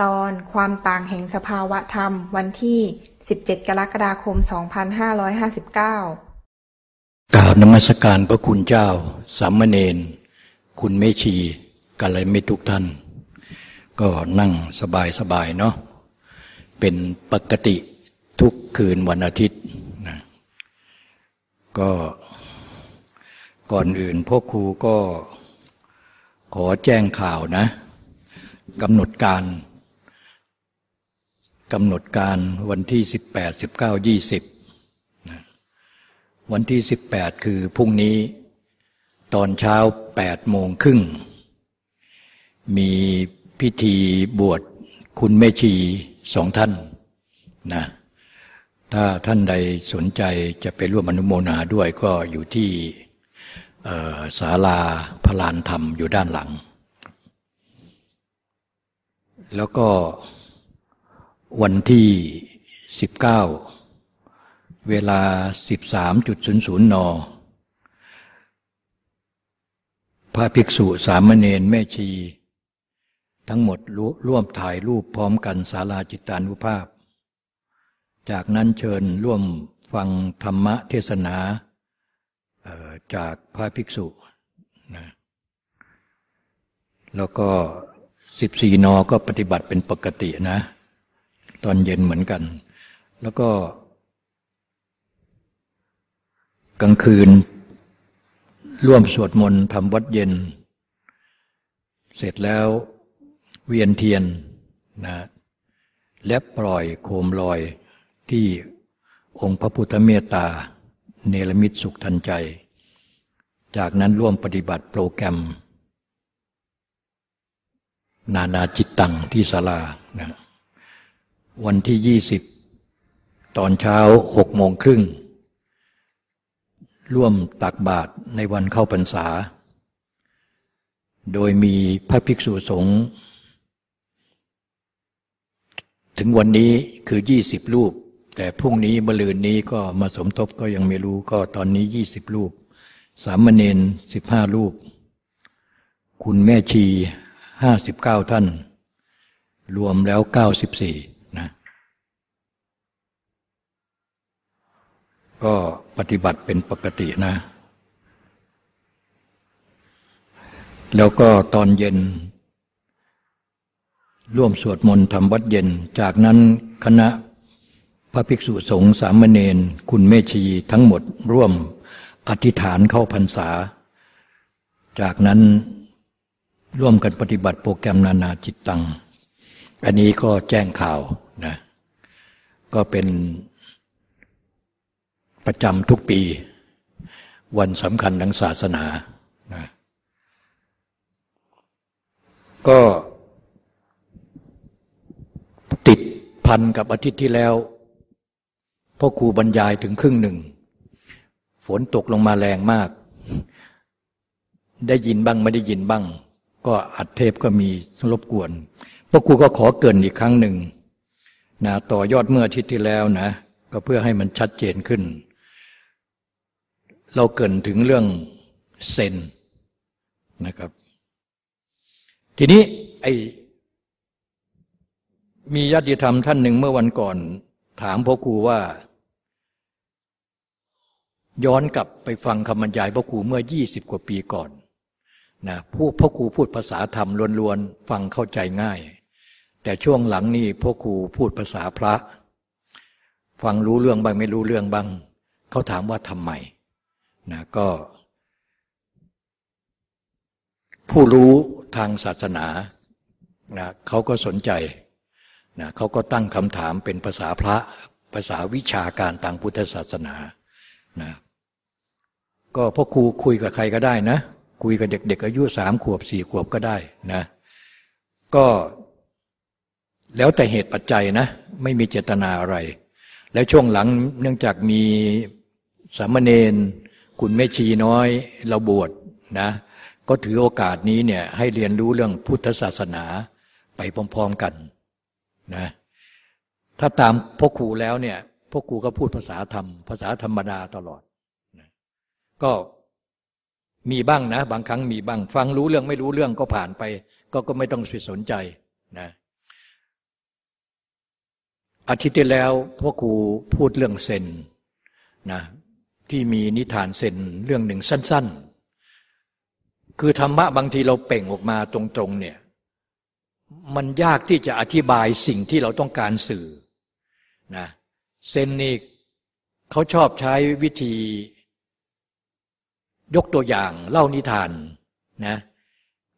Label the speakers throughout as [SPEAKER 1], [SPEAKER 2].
[SPEAKER 1] ตอนความต่างแห่งสภาวะธรรมวันที่ 17 กรกฎาคม 2559
[SPEAKER 2] กราบนมัสการพระคุณเจ้า สามเณรคุณเมชีกัลยมิตรทุกท่าน ก็นั่งสบายสบายเนาะเป็นปกติทุกคืนวันอาทิตย์นะก็ก่อนอื่นพ่อครูก็ขอแจ้งข่าวนะกำหนดการ กำหนดการวันที่สิบแปดสิบเก้ายี่สิบวันที่สิบแปดคือพรุ่งนี้ ตอนเช้าแปดโมงครึ่ง มีพิธีบวชคุณแม่ชีสองท่านนะถ้าท่านใดสนใจจะไปร่วมอนุโมนาด้วยก็อยู่ที่ศาลาพลานธรรมอยู่ด้านหลัง แล้วก็ วันที่สิบเก้าเวลาสิบสามจุดศูนย์ศูนย์นพระภิกษุสามเณรแม่ชี ทั้งหมดร่วมถ่ายรูปพร้อมกันศาลาจิตานุภาพ จากนั้นเชิญร่วมฟังธรรมะเทศนาจากพระภิกษุนะแล้วก็สิบสี่นก็ปฏิบัติเป็นปกตินะ ตอนเย็นเหมือนกัน แล้วก็ กลางคืน ร่วมสวดมนต์ทำวัดเย็น เสร็จแล้วเวียนเทียนนะและปล่อยโคมลอยที่องค์พระพุทธเมตตา เนรมิตสุขทันใจ จากนั้นร่วมปฏิบัติโปรแกรม นานาจิตตังที่ศาลานะ วันที่ยี่สิบตอนเช้าหกโมงครึ่ง ร่วมตักบาตรในวันเข้าพรรษา โดยมีพระภิกษุสงฆ์ถึงวันนี้คือยี่สิบรูป แต่พรุ่งนี้มะลืนนี้ก็มาสมทบก็ยังไม่รู้ก็ตอนนี้ยี่สิบรูป สามเณรสิบห้ารูป คุณแม่ชีห้าสิบเก้าท่าน รวมแล้วเก้าสิบสี่ ก็ปฏิบัติเป็นปกตินะ แล้วก็ตอนเย็น ร่วมสวดมนต์ทำวัดเย็น จากนั้นคณะพระภิกษุสงฆ์สามเณรคุณเมชีทั้งหมดร่วมอธิษฐานเข้าพรรษา จากนั้นร่วมกันปฏิบัติโปรแกรมนานาจิตตัง อันนี้ก็แจ้งข่าวนะ ก็เป็น ประจำทุกปี วันสำคัญทางศาสนา ก็ติดพันกับอาทิตย์ที่แล้วพ่อครูบรรยายถึงครึ่งหนึ่ง ฝนตกลงมาแรงมาก ได้ยินบ้างไม่ได้ยินบ้าง ก็อัดเทปก็มีรบกวนพ่อครูก็ขอเกินอีกครั้งหนึ่งนะต่อยอดเมื่ออาทิตย์ที่แล้วนะ ก็เพื่อให้มันชัดเจนขึ้น เราเกินถึงเรื่องเซนนะครับ ทีนี้ไอมีญาติธรรมท่านหนึ่งเมื่อวันก่อน ถามพ่อครูว่า ย้อนกลับไปฟังคำบรรยายพ่อครูเมื่อยี่สิบกว่าปีก่อนนะผู้พ่อครูพูดภาษาธรรมล้วนๆฟังเข้าใจง่าย แต่ช่วงหลังนี่พ่อครูพูดภาษาพระ ฟังรู้เรื่องบ้างไม่รู้เรื่องบ้างเขาถามว่าทำไม นะก็ ผู้รู้ทางศาสนานะเขาก็สนใจนะเขาก็ตั้งคำถามเป็นภาษาพระภาษาวิชาการทางพุทธศาสนานะก็พ่อครูคุยกับใครก็ได้นะ คุยกับเด็ก ๆ อายุสามขวบสี่ขวบก็ได้นะก็แล้วแต่เหตุปัจจัยนะ ไม่มีเจตนาอะไร แล้วช่วงหลังเนื่องจากมีสามเณร คุณแม่ชีน้อยเราบวชนะ ก็ถือโอกาสนี้เนี่ยให้เรียนรู้เรื่องพุทธศาสนาไปพร้อมๆกันนะถ้าตามพ่อครูแล้วเนี่ยพ่อครูก็พูดภาษาธรรม ภาษาธรรมดาตลอดนะก็มีบ้างนะ บางครั้งมีบ้าง ฟังรู้เรื่องไม่รู้เรื่องก็ผ่านไป ก็ก็ไม่ต้องสนใจนะอาทิตย์ที่แล้วพ่อครูพูดเรื่องเซนนะ ที่มีนิทานเซนเรื่องหนึ่งสั้น ๆ คือธรรมะบางทีเราเป่งออกมาตรงๆเนี่ยมันยากที่จะอธิบายสิ่งที่เราต้องการสื่อนะเซนนี่เขาชอบใช้วิธี ยกตัวอย่างเล่านิทานนะ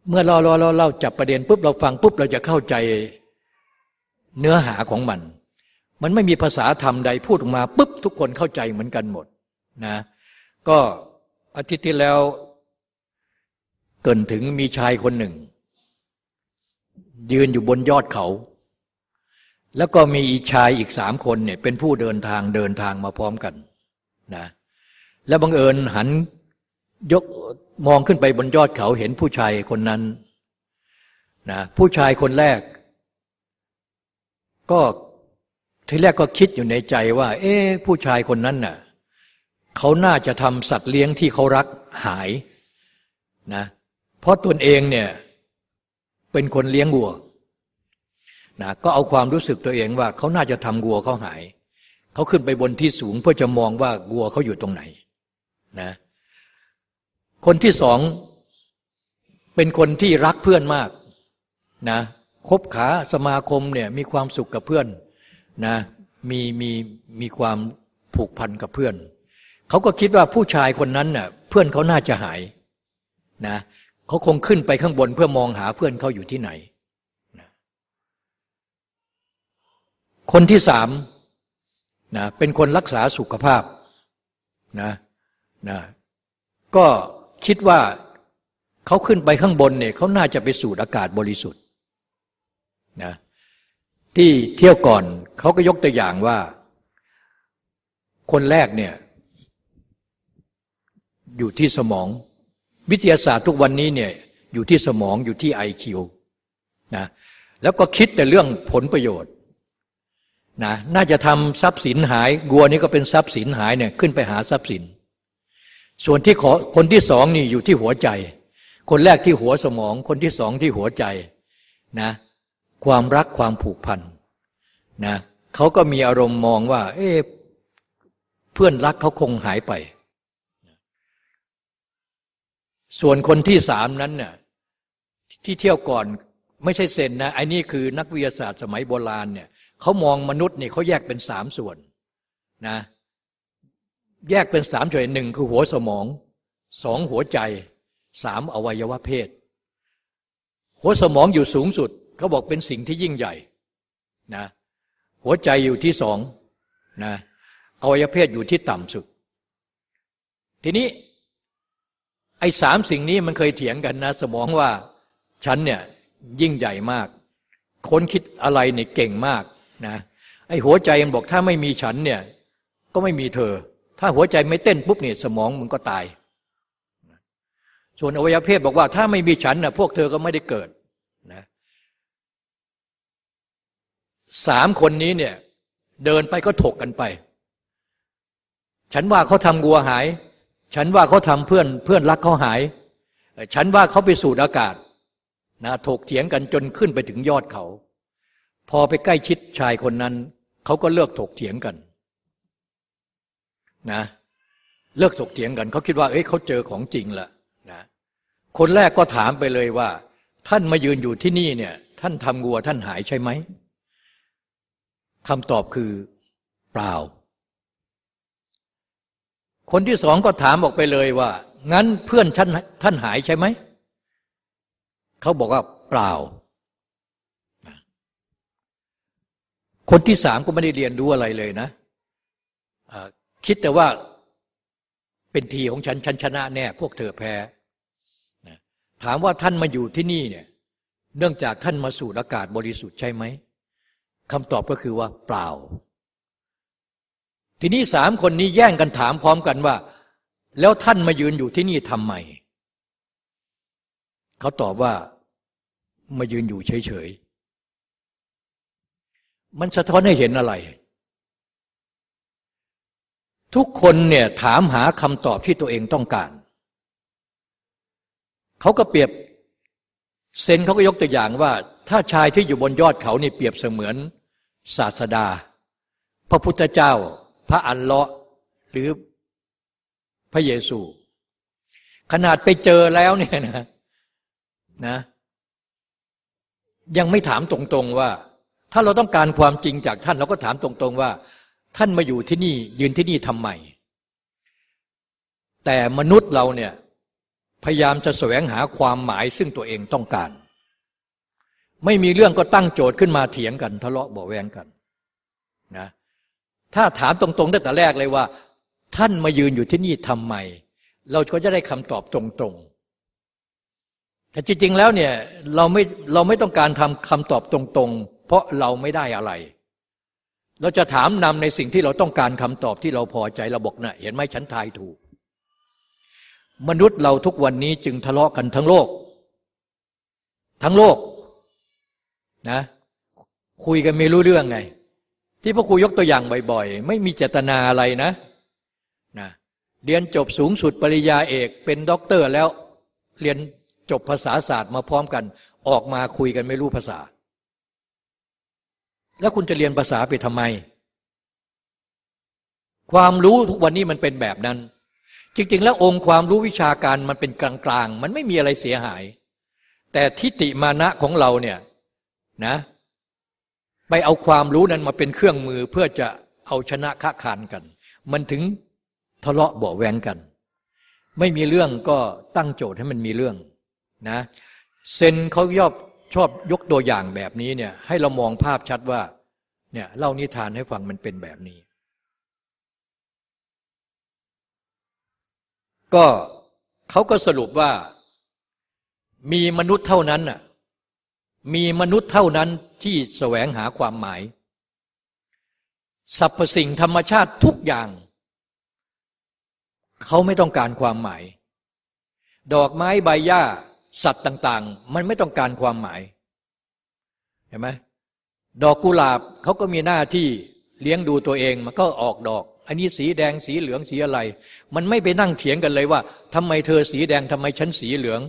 [SPEAKER 2] เมื่อเราเราเราเราจับประเด็นปุ๊บเราฟังปุ๊บเราจะเข้าใจเนื้อหาของมัน มันไม่มีภาษาธรรมใดพูดออกมาปุ๊บทุกคนเข้าใจเหมือนกันหมด นะก็อาทิตย์ที่แล้ว เกินถึงมีชายคนหนึ่ง ยืนอยู่บนยอดเขา แล้วก็มีอีชายอีกสามคนเนี่ยเป็นผู้เดินทางเดินทางมาพร้อมกันนะแล้วบังเอิญหันยกมองขึ้นไปบนยอดเขาเห็นผู้ชายคนนั้นนะผู้ชายคนแรก ก็ทีแรกก็คิดอยู่ในใจว่า เอ๊ผู้ชายคนนั้นน่ะ เขาน่าจะทำสัตว์เลี้ยงที่เขารักหายนะเพราะตนเองเนี่ยเป็นคนเลี้ยงวัวนะก็เอาความรู้สึกตัวเองว่าเขาน่าจะทำวัวเขาหาย เขาขึ้นไปบนที่สูงเพื่อจะมองว่าวัวเขาอยู่ตรงไหนนะคนที่สองเป็นคนที่รักเพื่อนมากนะคบขาสมาคมเนี่ยมีความสุขกับเพื่อนนะมีมีมีความผูกพันกับเพื่อน เขาก็คิดว่าผู้ชายคนนั้นน่ะเพื่อนเขาน่าจะหายนะเขาคงขึ้นไปข้างบนเพื่อมองหาเพื่อนเขาอยู่ที่ไหนนะคนที่สามนะเป็นคนรักษาสุขภาพนะนะก็คิดว่าเขาขึ้นไปข้างบนเนี่ยเขาน่าจะไปสูดอากาศบริสุทธิ์นะที่เที่ยวก่อนเขาก็ยกตัวอย่างว่า คนแรกเนี่ย อยู่ที่สมอง วิทยาศาสตร์ทุกวันนี้เนี่ยอยู่ที่สมองอยู่ที่ไอคิวนะแล้วก็คิดแต่เรื่องผลประโยชน์นะน่าจะทำทรัพย์สินหายกัวนี้ก็เป็นทรัพย์สินหายเนี่ยขึ้นไปหาทรัพย์สิน ส่วนที่ขอคนที่สองนี่อยู่ที่หัวใจ คนแรกที่หัวสมอง คนที่สองที่หัวใจนะความรักความผูกพันนะเขาก็มีอารมณ์มองว่า เอ๊เพื่อนรักเขาคงหายไป ส่วนคนที่สามนั้นเนี่ยที่เที่ยวก่อนไม่ใช่เซนนะไอ้นี่คือนักวิทยาศาสตร์สมัยโบราณเนี่ยเขามองมนุษย์เนี่ยเขาแยกเป็นสามส่วนนะแยกเป็นสามส่วนหนึ่งคือหัวสมองสองหัวใจสามอวัยวะเพศ หัวสมองอยู่สูงสุดเขาบอกเป็นสิ่งที่ยิ่งใหญ่นะหัวใจอยู่ที่สองนะอวัยวะเพศอยู่ที่ต่ำสุด ทีนี้ อ้สามสิ่งนี้มันเคยเถียงกันนะ สมองว่าฉันเนี่ยยิ่งใหญ่มาก ค้นคิดอะไรเนี่ยเก่งมากนะไอ้หัวใจมันบอกถ้าไม่มีฉันเนี่ยก็ไม่มีเธอ ถ้าหัวใจไม่เต้นปุ๊บเนี่ยสมองมันก็ตาย ส่วนอวัยวะเพศบอกว่า ถ้าไม่มีฉันนะพวกเธอก็ไม่ได้เกิดนะสามคนนี้เนี่ยเดินไปก็ถกกันไป ฉันว่าเขาทำงัวหาย ฉันว่าเขาทำเพื่อนเพื่อนรักเขาหาย ฉันว่าเขาไปสูดอากาศนะถกเถียงกันจนขึ้นไปถึงยอดเขา พอไปใกล้ชิดชายคนนั้นเขาก็เลิกถกเถียงกันนะเลิกถกเถียงกันเขาคิดว่าเอ้ยเขาเจอของจริงละนะคนแรกก็ถามไปเลยว่า ท่านมายืนอยู่ที่นี่เนี่ย ท่านทำงัวท่านหายใช่ไหมคำตอบคือ เปล่า คนที่สองก็ถามออกไปเลยว่า งั้นเพื่อนท่านท่านหายใช่ไหม เขาบอกว่าเปล่า คนที่สามก็ไม่ได้เรียนรู้อะไรเลยนะคิดแต่ว่าเป็นทีของฉันฉันชนะแน่ พวกเธอแพ้ถามว่าท่านมาอยู่ที่นี่เนี่ย เนื่องจากท่านมาสูดอากาศบริสุทธิ์ใช่ไหมคำตอบก็คือว่าเปล่า ทีนี้สามคนนี้แย่งกันถามพร้อมกันว่า แล้วท่านมายืนอยู่ที่นี่ทำไม เขาตอบว่ามายืนอยู่เฉยๆ มันสะท้อนให้เห็นอะไร ทุกคนเนี่ยถามหาคำตอบที่ตัวเองต้องการ เขาก็เปรียบเซนเขาก็ยกตัวอย่างว่า ถ้าชายที่อยู่บนยอดเขานี่เปรียบเสมือนศาสดา พระพุทธเจ้า ระอัลเลาะห์หรือพระเยซู ขนาดไปเจอแล้วเนี่ยนะนะ ยังไม่ถามตรงๆว่า ถ้าเราต้องการความจริงจากท่าน เราก็ถามตรงๆว่า ท่านมาอยู่ที่นี่ ยืนที่นี่ทำไมแต่มนุษย์เราเนี่ยพยายามจะแสวงหาความหมายซึ่งตัวเองต้องการ ไม่มีเรื่องก็ตั้งโจทย์ขึ้นมาเถียงกัน ทะเลาะเบาแวงกันนะ ถ้าถามตรงๆตั้งแต่แรกเลยว่า ท่านมายืนอยู่ที่นี่ทำไม เราก็จะได้คำตอบตรงๆ แต่จริงๆแล้วเนี่ยเราไม่เราไม่ต้องการทำคำตอบตรงๆ เพราะเราไม่ได้อะไร เราจะถามนำในสิ่งที่เราต้องการคำตอบที่เราพอใจเราบอกนะ่ะเห็นไหมฉันทายถูก มนุษย์เราทุกวันนี้จึงทะเลาะกันทั้งโลก ทั้งโลกนะคุยกันไม่รู้เรื่องไง ที่พ่อครูยกตัวอย่างบ่อยๆ ไม่มีเจตนาอะไรนะนะเรียนจบสูงสุดปริญญาเอกเป็นด็อกเตอร์แล้วเรียนจบภาษาศาสตร์มาพร้อมกัน ออกมาคุยกันไม่รู้ภาษา แล้วคุณจะเรียนภาษาไปทำไม ความรู้ทุกวันนี้มันเป็นแบบนั้น จริง ๆ แล้วองค์ความรู้วิชาการมันเป็นกลางๆ มันไม่มีอะไรเสียหาย แต่ทิฏฐิมานะของเราเนี่ยนะ ไปเอาความรู้นั้นมาเป็นเครื่องมือเพื่อจะเอาชนะค้าขานกัน มันถึงทะเลาะเบาแวงกัน ไม่มีเรื่องก็ตั้งโจทย์ให้มันมีเรื่องนะเซนเขายอบชอบยกตัวอย่างแบบนี้เนี่ยให้เรามองภาพชัดว่าเนี่ยเล่านิทานให้ฟังมันเป็นแบบนี้ ก็เขาก็สรุปว่ามีมนุษย์เท่านั้นน่ะ มีมนุษย์เท่านั้นที่แสวงหาความหมาย สรรพสิ่งธรรมชาติทุกอย่าง เขาไม่ต้องการความหมาย ดอกไม้ใบหญ้า สัตว์ต่าง ๆ มันไม่ต้องการความหมาย เห็นไหมดอกกุหลาบเขาก็มีหน้าที่เลี้ยงดูตัวเองมันก็ออกดอก อันนี้สีแดงสีเหลืองสีอะไร มันไม่ไปนั่งเถียงกันเลยว่าทำไมเธอสีแดงทำไมฉันสีเหลือง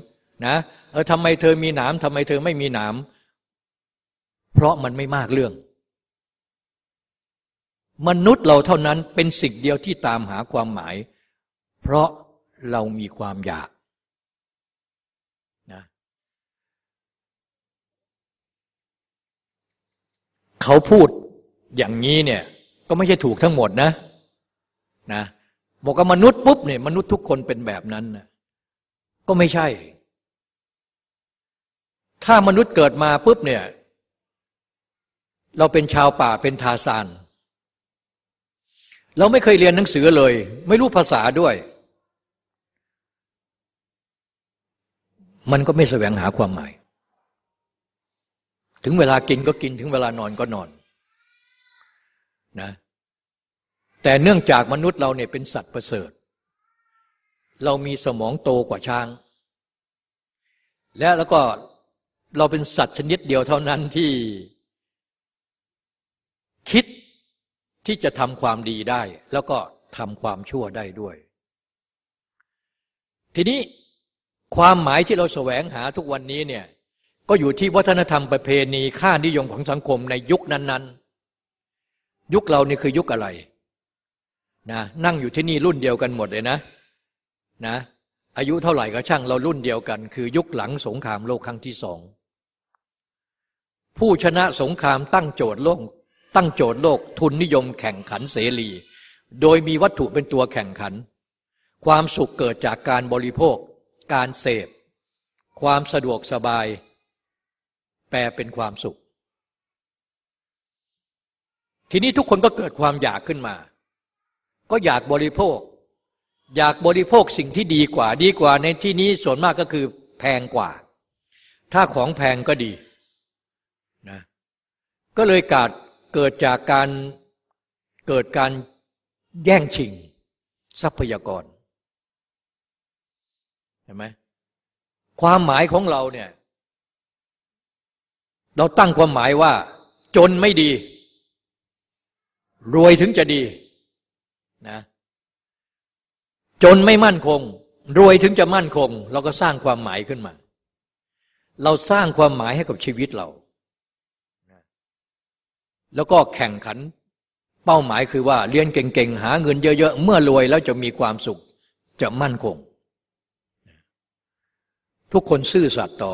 [SPEAKER 2] นะเออทำไมเธอมีหนามทำไมเธอไม่มีหนามเพราะมันไม่มากเรื่อง มนุษย์เราเท่านั้นเป็นสิ่งเดียวที่ตามหาความหมาย เพราะเรามีความอยากนะเขาพูดอย่างนี้เนี่ย ก็ไม่ใช่ถูกทั้งหมดนะนะบอกกับมนุษย์ปุ๊บเนี่ยมนุษย์ทุกคนเป็นแบบนั้นนะก็ไม่ใช่ ถ้ามนุษย์เกิดมาปุ๊บเนี่ย เราเป็นชาวป่าเป็นทาซาน เราไม่เคยเรียนหนังสือเลย ไม่รู้ภาษาด้วย มันก็ไม่แสวงหาความหมาย ถึงเวลากินก็กินถึงเวลานอนก็นอนนะแต่เนื่องจากมนุษย์เราเนี่ยเป็นสัตว์ประเสริฐ เรามีสมองโตกว่าช้าง และแล้วก็ เราเป็นสัตว์ชนิดเดียวเท่านั้นที่ คิดที่จะทำความดีได้ แล้วก็ทำความชั่วได้ด้วย ทีนี้ความหมายที่เราแสวงหาทุกวันนี้เนี่ยก็อยู่ที่วัฒนธรรมประเพณีค่านิยมของสังคมในยุคนั้น ๆ ยุคเรานี่คือยุคอะไรนะนั่งอยู่ที่นี่รุ่นเดียวกันหมดเลยนะนะอายุเท่าไหร่ก็ช่างเรารุ่นเดียวกัน คือยุคหลังสงครามโลกครั้งที่สอง ผู้ชนะสงครามตั้งโจทย์โลก ตั้งโจทย์โลกทุนนิยมแข่งขันเสรี โดยมีวัตถุเป็นตัวแข่งขัน ความสุขเกิดจากการบริโภค การเสพ ความสะดวกสบาย แปลเป็นความสุข ทีนี้ทุกคนก็เกิดความอยากขึ้นมา ก็อยากบริโภค อยากบริโภคสิ่งที่ดีกว่า ดีกว่าในที่นี้ส่วนมากก็คือแพงกว่า ถ้าของแพงก็ดี ก็เลยกาดเกิดจากการเกิดการแย่งชิง ทรัพยากรเห็นไหมความหมายของเราเนี่ย เราตั้งความหมายว่า จนไม่ดี รวยถึงจะดีนะจนไม่มั่นคง รวยถึงจะมั่นคง เราก็สร้างความหมายขึ้นมา เราสร้างความหมายให้กับชีวิตเรา แล้วก็แข่งขัน เป้าหมายคือว่าเรียนเก่งๆ หาเงินเยอะๆ เมื่อรวยแล้วจะมีความสุขจะมั่นคง ทุกคนซื่อสัตย์ต่อ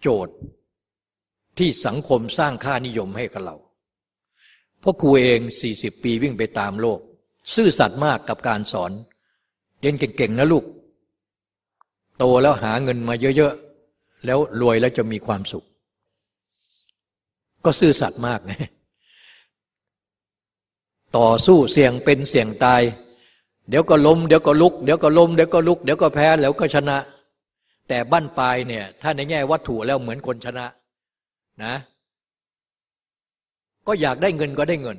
[SPEAKER 2] โจทย์ที่สังคมสร้างค่านิยมให้กับเราเพราะครูเองสี่สิบปีวิ่งไปตามโลก ซื่อสัตย์มากกับการสอน เรียนเก่งๆนะลูก โตแล้วหาเงินมาเยอะๆ แล้วรวยแล้วจะมีความสุข ก็ซื่อสัตย์มากไงต่อสู้เสี่ยงเป็นเสี่ยงตาย เดี๋ยวก็ล้มเดี๋ยวก็ลุก เดี๋ยวก็ล้มเดี๋ยวก็ลุก เดี๋ยวก็แพ้แล้วก็ชนะ แต่บั้นปลายเนี่ย ถ้าในแง่วัตถุแล้วเหมือนคนชนะนะ ก็อยากได้เงินก็ได้เงิน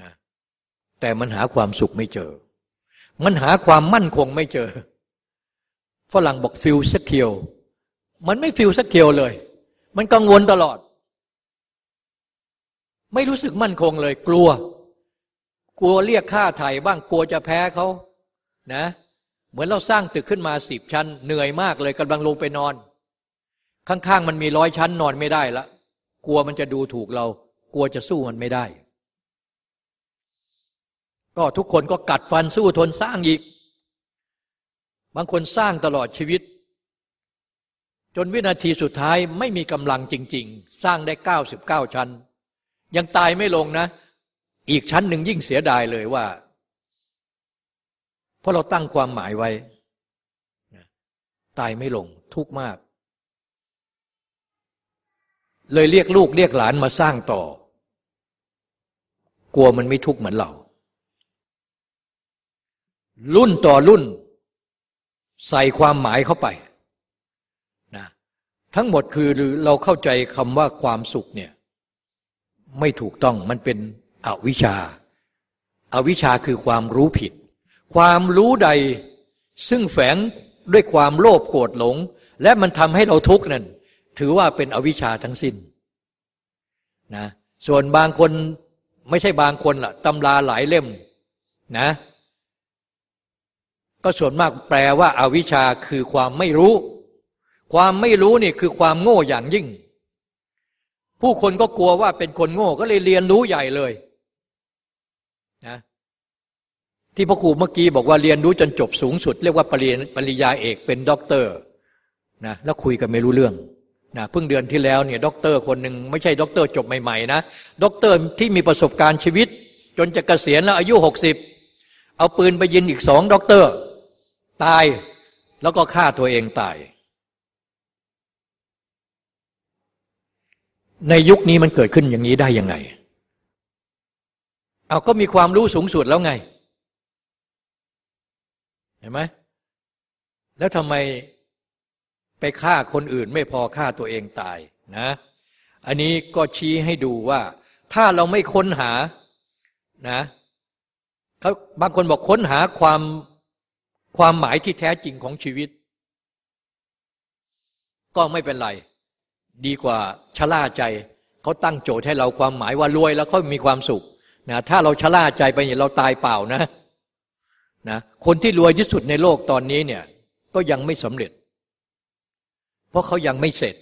[SPEAKER 2] นะแต่มันหาความสุขไม่เจอ มันหาความมั่นคงไม่เจอฝรั่งบอก feel secure มันไม่ feel secure เลย มันกังวลตลอด ไม่รู้สึกมั่นคงเลย กลัว กลัวเรียกค่าไถ่บ้างกลัวจะแพ้เขานะ เหมือนเราสร้างตึกขึ้นมาสิบชั้น เหนื่อยมากเลยกำลังลงไปนอน ข้างๆมันมีร้อยชั้นนอนไม่ได้ละกลัวมันจะดูถูกเรา กลัวจะสู้มันไม่ได้ ก็ทุกคนก็กัดฟันสู้ทนสร้างอีก บางคนสร้างตลอดชีวิต จนวินาทีสุดท้ายไม่มีกำลังจริง ๆ สร้างได้เก้าสิบเก้าชั้น ยังตายไม่ลงนะ อีกชั้นหนึ่งยิ่งเสียดายเลยว่า เพราะเราตั้งความหมายไว้ ตายไม่ลงทุกข์มาก เลยเรียกลูกเรียกหลานมาสร้างต่อ กลัวมันไม่ทุกข์เหมือนเรา รุ่นต่อรุ่น ใส่ความหมายเข้าไป ทั้งหมดคือเราเข้าใจคำว่าความสุขเนี่ยไม่ถูกต้องมันเป็นอวิชชาอาวิชชาคือความรู้ผิด ความรู้ใดซึ่งแฝงด้วยความโลภโกรธหลง และมันทำให้เราทุกข์นั่นถือว่าเป็นอวิชชาทั้งสิ้นนะส่วนบางคนไม่ใช่บางคนล่ะตำราหลายเล่มนะก็ส่วนมากแปลว่าอวิชชาคือความไม่รู้ ความไม่รู้นี่คือความโง่อย่างยิ่ง ผู้คนก็กลัวว่าเป็นคนโง่ก็เลยเรียนรู้ใหญ่เลยนะที่พ่อครูเมื่อกี้บอกว่าเรียนรู้จนจบสูงสุด เรียกว่าปริญปริญญาเอกเป็นด็อกเตอร์นะแล้วคุยกันไม่รู้เรื่องนะเพิ่งเดือนที่แล้วเนี่ยด็อกเตอร์คนหนึ่งไม่ใช่ด็อกเตอร์จบใหม่ๆนะด็อกเตอร์ที่มีประสบการณ์ชีวิต จนจะเกษียณแล้วอายุหกสิบเอาปืนไปยิงอีกสองด็อกเตอร์ ตายแล้วก็ฆ่าตัวเองตาย ในยุคนี้มันเกิดขึ้นอย่างนี้ได้ยังไง เอาก็มีความรู้สูงสุดแล้วไง เห็นไหม แล้วทำไมไปฆ่าคนอื่นไม่พอฆ่าตัวเองตายนะ อันนี้ก็ชี้ให้ดูว่า ถ้าเราไม่ค้นหานะเขาบางคนบอกค้นหาความความหมายที่แท้จริงของชีวิต ก็ไม่เป็นไร ดีกว่าชะล่าใจเขาตั้งโจทย์ให้เราความหมายว่ารวยแล้วเขามีความสุขนะถ้าเราชะล่าใจไปเนี่ยเราตายเปล่านะนะคนที่รวยที่สุดในโลกตอนนี้เนี่ยก็ยังไม่สำเร็จ เพราะเขายังไม่เสร็จ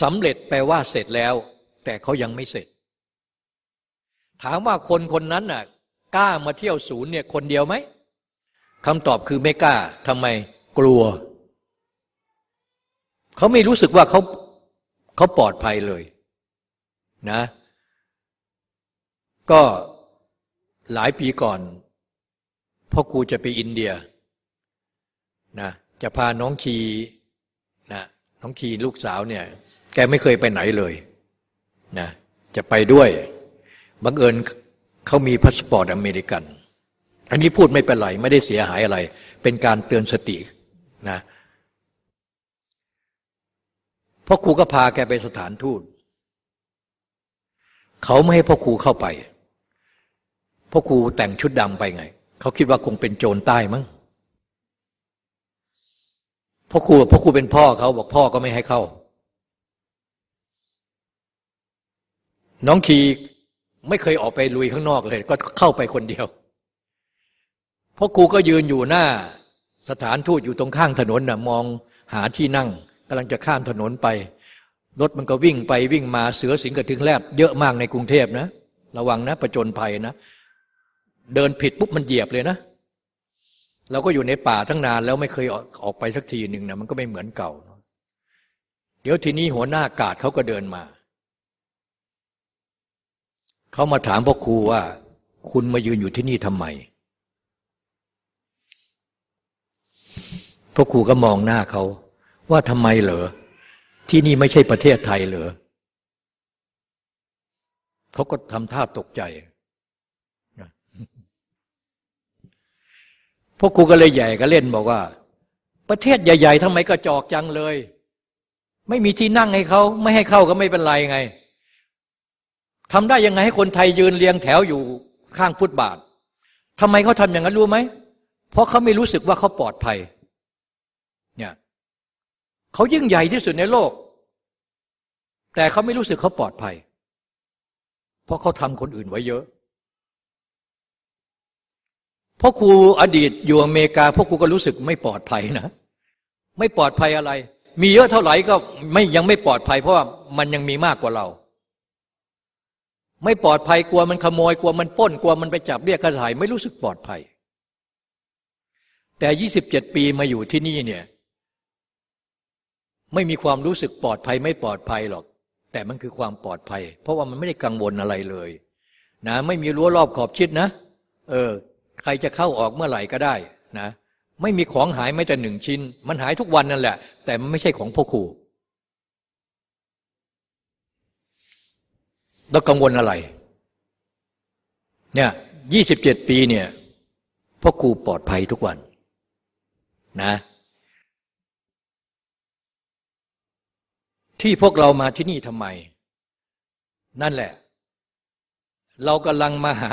[SPEAKER 2] สำเร็จแปลว่าเสร็จแล้ว แต่เขายังไม่เสร็จ ถามว่าคนคนนั้นน่ะกล้ามาเที่ยวศูนย์เนี่ยคนเดียวไหมคำตอบคือไม่กล้าทำไมกลัว เขาไม่รู้สึกว่าเขา เขาปลอดภัยเลยนะ ก็หลายปีก่อนพ่อครูจะไปอินเดียนะจะพาน้องชีนะน้องชีลูกสาวเนี่ย แกไม่เคยไปไหนเลยนะจะไปด้วยบังเอิญเขามีพาสปอร์ตอเมริกัน อันนี้พูดไม่เป็นไร ไม่ได้เสียหายอะไร เป็นการเตือนสตินะ พ่อครูก็พาแกไปสถานทูตเขาไม่ให้พ่อครูเข้าไปพ่อครูแต่งชุดดำไปไง เขาคิดว่าคงเป็นโจรใต้มั้งพ่อครูพ่อครูเป็นพ่อเขาบอกพ่อก็ไม่ให้เข้า น้องคีไม่เคยออกไปลุยข้างนอกเลย ก็เข้าไปคนเดียวพ่อครูก็ยืนอยู่หน้า สถานทูตอยู่ตรงข้างถนนน่ะ มองหาที่นั่ง กำลังจะข้ามถนนไป รถมันก็วิ่งไปวิ่งมาเสือสิงกระทึงแลบเยอะมากในกรุงเทพนะ ระวังนะประจนภัยนะ เดินผิดปุ๊บมันเหยียบเลยนะ เราก็อยู่ในป่าทั้งนานแล้วไม่เคยออกออกไปสักทีหนึ่งนะมันก็ไม่เหมือนเก่า เดี๋ยวทีนี้หัวหน้ากาดเขาก็เดินมา เขามาถามพ่อครูว่า คุณมายืนอยู่ที่นี่ทำไมพ่อครูก็มองหน้าเขา ว่าทำไมเหรอ ที่นี่ไม่ใช่ประเทศไทยเหรอเขาก็ทำท่าตกใจพวกครูก็เลยใหญ่ก็เล่นบอกว่า ประเทศใหญ่ ๆทำไมกระจอกจังเลย ไม่มีที่นั่งให้เขาไม่ให้เข้าก็ไม่เป็นไรไงทำได้ยังไงให้คนไทยยืนเรียงแถวอยู่ข้างฟุตบาททำไมเขาทำอย่างนั้นรู้ไหมเพราะเขาไม่รู้สึกว่าเขาปลอดภัย เขายิ่งใหญ่ที่สุดในโลก แต่เขาไม่รู้สึกเขาปลอดภัย เพราะเขาทำคนอื่นไว้เยอะพ่อครูอดีตอยู่อเมริกาพ่อครูก็รู้สึกไม่ปลอดภัยนะ ไม่ปลอดภัยอะไร มีเยอะเท่าไหร่ก็ไม่ยังไม่ปลอดภัย เพราะว่ามันยังมีมากกว่าเรา ไม่ปลอดภัยกลัวมันขโมยกลัวมันป้นกลัวมันไปจับเรียกค่าถ่าย ไม่รู้สึกปลอดภัย แต่ยี่สิบเจ็ดปีมาอยู่ที่นี่เนี่ย ไม่มีความรู้สึกปลอดภัยไม่ปลอดภัยหรอก แต่มันคือความปลอดภัย เพราะว่ามันไม่ได้กังวลอะไรเลย นะ ไม่มีรั้วรอบขอบชิดนะ เออ ใครจะเข้าออกเมื่อไหร่ก็ได้นะ ไม่มีของหายไม่แต่หนึ่งชิ้น มันหายทุกวันนั่นแหละ แต่มันไม่ใช่ของพ่อครูเรากังวลอะไร เนี่ยยี่สิบเจ็ดปีเนี่ยพ่อครูปลอดภัยทุกวัน นะ ที่พวกเรามาที่นี่ทำไม นั่นแหละ เรากำลังมาหา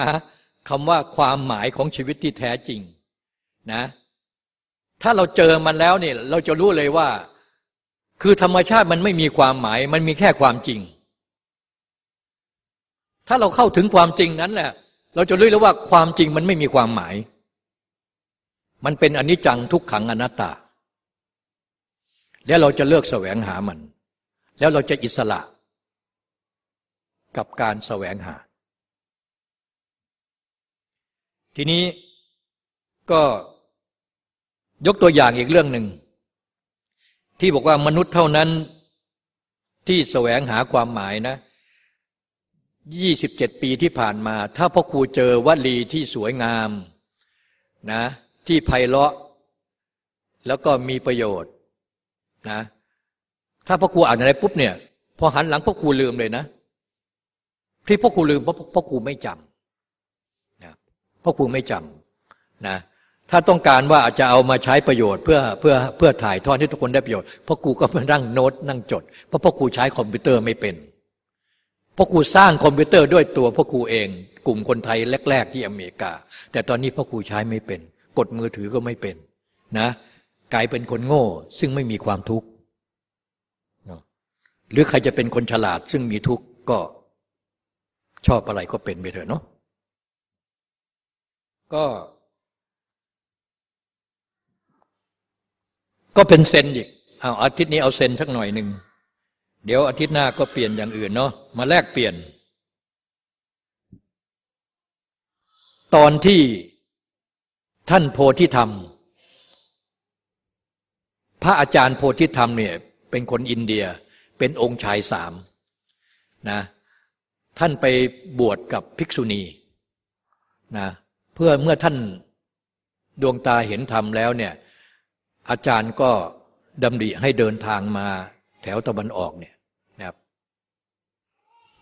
[SPEAKER 2] คำว่าความหมายของชีวิตที่แท้จริงนะ ถ้าเราเจอมันแล้วเนี่ยเราจะรู้เลยว่า คือธรรมชาติมันไม่มีความหมาย มันมีแค่ความจริง ถ้าเราเข้าถึงความจริงนั้นแหละ เราจะรู้แล้วว่าความจริงมันไม่มีความหมาย มันเป็นอนิจจังทุกขังอนัตตา แล้วเราจะเลือกแสวงหามัน แล้วเราจะอิสระ กับการแสวงหา ทีนี้ก็ยกตัวอย่างอีกเรื่องหนึ่ง ที่บอกว่ามนุษย์เท่านั้นที่แสวงหาความหมายนะยี่สิบเจ็ดปีที่ผ่านมา ถ้าพ่อครูเจอวลีที่สวยงามนะที่ไพเราะ แล้วก็มีประโยชน์นะ ถ้าพ่อครูอ่านอะไรปุ๊บเนี่ย พอหันหลังพ่อครูลืมเลยนะ ที่พ่อครูลืมเพราะพ่อครูไม่จำนะพ่อครูไม่จำนะถ้าต้องการว่าอาจจะเอามาใช้ประโยชน์เพื่อเพื่อเพื่อถ่ายทอดให้ทุกคนได้ประโยชน์พ่อครูก็มานั่งโน้ตนั่งจด เพราะพ่อครูใช้คอมพิวเตอร์ไม่เป็นพ่อครูสร้างคอมพิวเตอร์ด้วยตัวพ่อครูเอง กลุ่มคนไทยแรก ๆ ที่อเมริกา แต่ตอนนี้พ่อครูใช้ไม่เป็น กดมือถือก็ไม่เป็นนะ กลายเป็นคนโง่ ซึ่งไม่มีความทุกข์ หรือใครจะเป็นคนฉลาดซึ่งมีทุกข์ก็ชอบอะไรก็เป็นไปเถอะเนาะก็ ก็เป็นเซนอีกเอาอาทิตย์นี้เอาเซนสักหน่อยหนึ่งเดี๋ยวอาทิตย์หน้าก็เปลี่ยนอย่างอื่นเนาะมาแลกเปลี่ยน ตอนที่ท่านโพธิธรรม พระอาจารย์โพธิธรรมเนี่ย เป็นคนอินเดีย เป็นองค์ชายสามนะท่านไปบวชกับภิกษุณีนะเพื่อเมื่อท่านดวงตาเห็นธรรมแล้วเนี่ยอาจารย์ก็ดำริให้เดินทางมาแถวตะวันออกเนี่ยนะครับ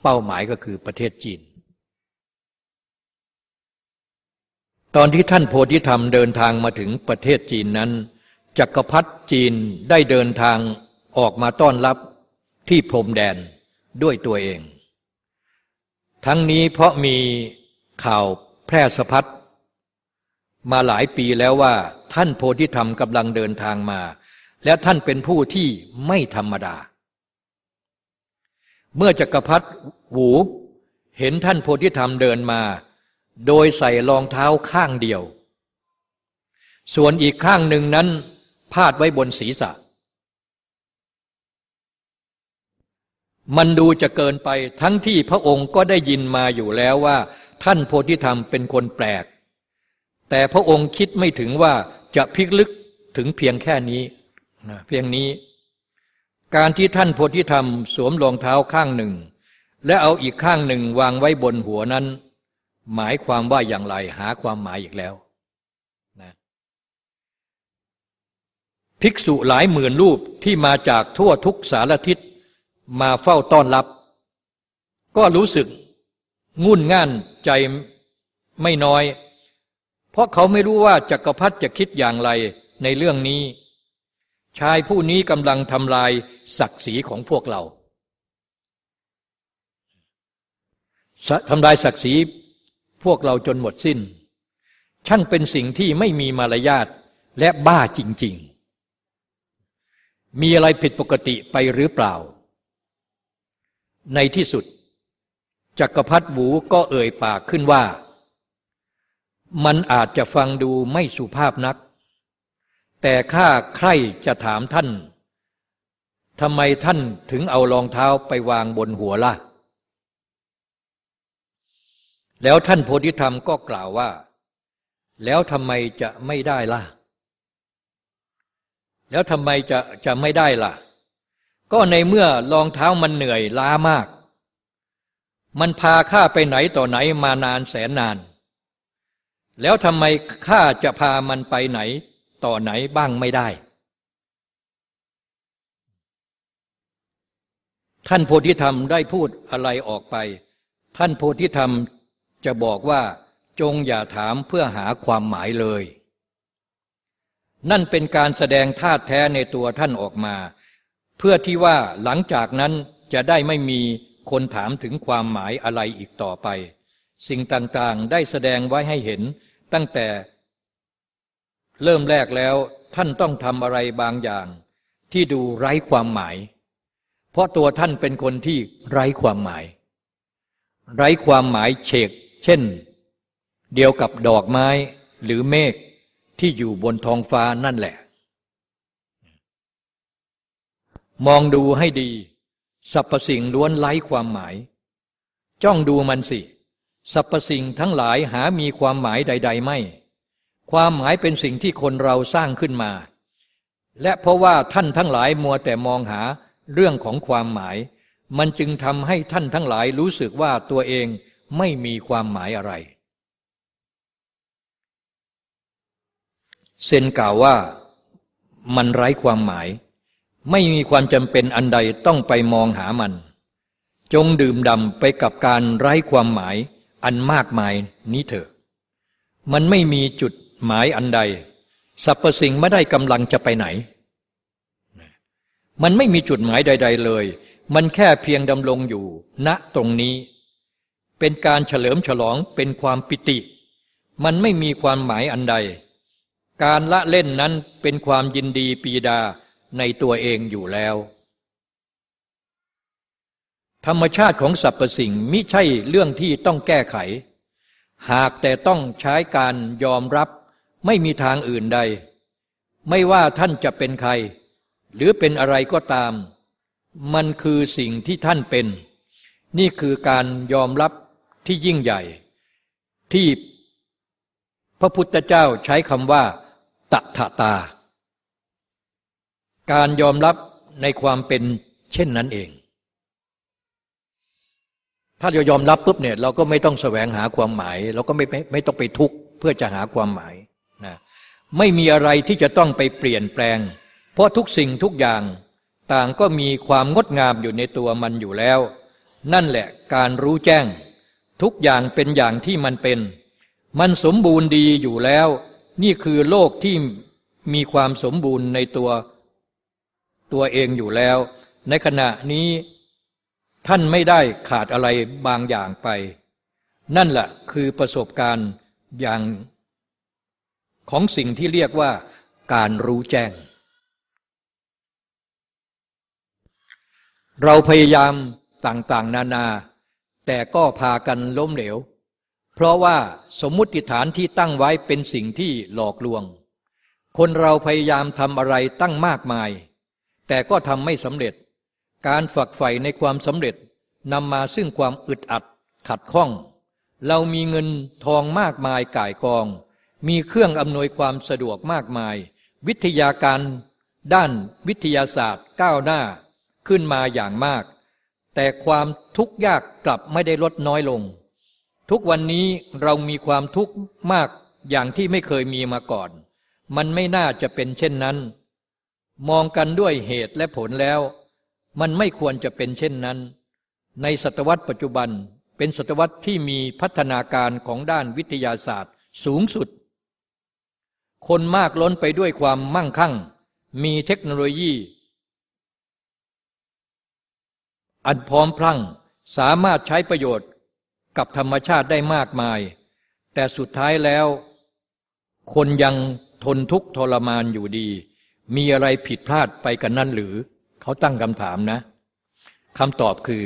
[SPEAKER 2] เป้าหมายก็คือประเทศจีน ตอนที่ท่านโพธิธรรมเดินทางมาถึงประเทศจีนนั้นจักรพรรดิจีนได้เดินทางออกมาต้อนรับ ที่พรมแดนด้วยตัวเอง ทั้งนี้เพราะมีข่าวแพร่สะพัดมาหลายปีแล้วว่า ท่านโพธิธรรมกำลังเดินทางมา และท่านเป็นผู้ที่ไม่ธรรมดา เมื่อจักรพรรดิหูเห็นท่านโพธิธรรมเดินมา โดยใส่รองเท้าข้างเดียว ส่วนอีกข้างหนึ่งนั้นพาดไว้บนศีรษะ มันดูจะเกินไปทั้งที่พระองค์ก็ได้ยินมาอยู่แล้วว่า ท่านโพธิธรรมเป็นคนแปลก แต่พระองค์คิดไม่ถึงว่าจะพลิกลึกถึงเพียงแค่นี้นะเพียงนี้ การที่ท่านโพธิธรรมสวมรองเท้าข้างหนึ่ง และเอาอีกข้างหนึ่งวางไว้บนหัวนั้น หมายความว่าอย่างไรหาความหมายอีกแล้วนะภิกษุหลายหมื่นรูปที่มาจากทั่วทุกสารทิศ มาเฝ้าต้อนรับ ก็รู้สึกงุ่นง่านใจไม่น้อย เพราะเขาไม่รู้ว่าจักรพรรดิจะคิดอย่างไรในเรื่องนี้ ชายผู้นี้กำลังทำลายศักดิ์ศรีของพวกเราทำลายศักดิ์ศรีพวกเราจนหมดสิ้น ช่างเป็นสิ่งที่ไม่มีมารยาทและบ้าจริง ๆ มีอะไรผิดปกติไปหรือเปล่า ในที่สุด จักรพรรดิหมูก็เอ่ยปากขึ้นว่า มันอาจจะฟังดูไม่สุภาพนัก แต่ข้าใคร่จะถามท่านทำไมท่านถึงเอารองเท้าไปวางบนหัวล่ะ แล้วท่านโพธิธรรมก็กล่าวว่า แล้วทำไมจะไม่ได้ล่ะ แล้วทำไมจะจะไม่ได้ล่ะ ก็ในเมื่อรองเท้ามันเหนื่อยล้ามาก มันพาข้าไปไหนต่อไหนมานานแสนนาน แล้วทำไมข้าจะพามันไปไหนต่อไหนบ้างไม่ได้ ท่านโพธิธรรมได้พูดอะไรออกไป ท่านโพธิธรรมจะบอกว่าจงอย่าถามเพื่อหาความหมายเลย นั่นเป็นการแสดงท่าแท้ในตัวท่านออกมา พื่อที่ว่าหลังจากนั้นจะได้ไม่มีคนถามถึงความหมายอะไรอีกต่อไป สิ่งต่างๆได้แสดงไว้ให้เห็นตั้งแต่ เริ่มแรกแล้วท่านต้องทำอะไรบางอย่าง ที่ดูไร้ความหมาย เพราะตัวท่านเป็นคนที่ไร้ความหมาย ไร้ความหมายเฉก เช่น เดียวกับดอกไม้หรือเมฆที่อยู่บนท้องฟ้านั่นแหละ มองดูให้ดีสรรพสิ่งล้วนไร้ความหมาย จ้องดูมันสิสรรพสิ่งทั้งหลายหามีความหมายใด ๆ ไม่ ความหมายเป็นสิ่งที่คนเราสร้างขึ้นมา และเพราะว่าท่านทั้งหลายมัวแต่มองหาเรื่องของความหมาย มันจึงทำให้ท่านทั้งหลายรู้สึกว่าตัวเองไม่มีความหมายอะไร เซนกล่าวว่ามันไร้ความหมาย ไม่มีความจำเป็นอันใดต้องไปมองหามัน จงดื่มดำไปกับการไร้ความหมายอันมากมายนี้เถอะ มันไม่มีจุดหมายอันใดสรรพสิ่งไม่ได้กำลังจะไปไหน มันไม่มีจุดหมายใด ๆ เลย มันแค่เพียงดำรงอยู่ ณตรงนี้ เป็นการเฉลิมฉลองเป็นความปิติ มันไม่มีความหมายอันใด การละเล่นนั้นเป็นความยินดีปีดา ในตัวเองอยู่แล้ว ธรรมชาติของสรรพสิ่งมิใช่เรื่องที่ต้องแก้ไข หากแต่ต้องใช้การยอมรับไม่มีทางอื่นใด ไม่ว่าท่านจะเป็นใคร หรือเป็นอะไรก็ตาม มันคือสิ่งที่ท่านเป็น นี่คือการยอมรับที่ยิ่งใหญ่ ที่พระพุทธเจ้าใช้คำว่าตถาตา การยอมรับในความเป็นเช่นนั้นเอง ถ้าเรายอมรับปุ๊บเนี่ยเราก็ไม่ต้องแสวงหาความหมาย เราก็ไม่ไม่ไม่ต้องไปทุกข์เพื่อจะหาความหมายนะไม่มีอะไรที่จะต้องไปเปลี่ยนแปลง เพราะทุกสิ่งทุกอย่างต่างก็มีความงดงามอยู่ในตัวมันอยู่แล้ว นั่นแหละการรู้แจ้ง ทุกอย่างเป็นอย่างที่มันเป็น มันสมบูรณ์ดีอยู่แล้ว นี่คือโลกที่มีความสมบูรณ์ในตัว ตัวเองอยู่แล้ว ในขณะนี้ท่านไม่ได้ขาดอะไรบางอย่างไป นั่นแหละคือประสบการณ์อย่างของสิ่งที่เรียกว่าการรู้แจ้ง เราพยายามต่างๆ นานา แต่ก็พากันล้มเหลว เพราะว่าสมมุติฐานที่ตั้งไว้เป็นสิ่งที่หลอกลวง คนเราพยายามทำอะไรตั้งมากมาย แต่ก็ทำไม่สำเร็จ การฝักใฝ่ในความสำเร็จนำมาซึ่งความอึดอัดขัดข้อง เรามีเงินทองมากมายก่ายกอง มีเครื่องอำนวยความสะดวกมากมาย วิทยาการ ด้านวิทยาศาสตร์ก้าวหน้าขึ้นมาอย่างมาก แต่ความทุกข์ยากกลับไม่ได้ลดน้อยลง ทุกวันนี้เรามีความทุกข์มากอย่างที่ไม่เคยมีมาก่อน มันไม่น่าจะเป็นเช่นนั้น มองกันด้วยเหตุและผลแล้ว มันไม่ควรจะเป็นเช่นนั้น ในศตวรรษปัจจุบันเป็นศตวรรษที่มีพัฒนาการของด้านวิทยาศาสตร์สูงสุด คนมากล้นไปด้วยความมั่งคั่ง มีเทคโนโลยี อันพร้อมพรั่งสามารถใช้ประโยชน์กับธรรมชาติได้มากมาย แต่สุดท้ายแล้ว คนยังทนทุกข์ทรมานอยู่ดี มีอะไรผิดพลาดไปกันนั่นหรือ เขาตั้งคำถามนะคำตอบคือ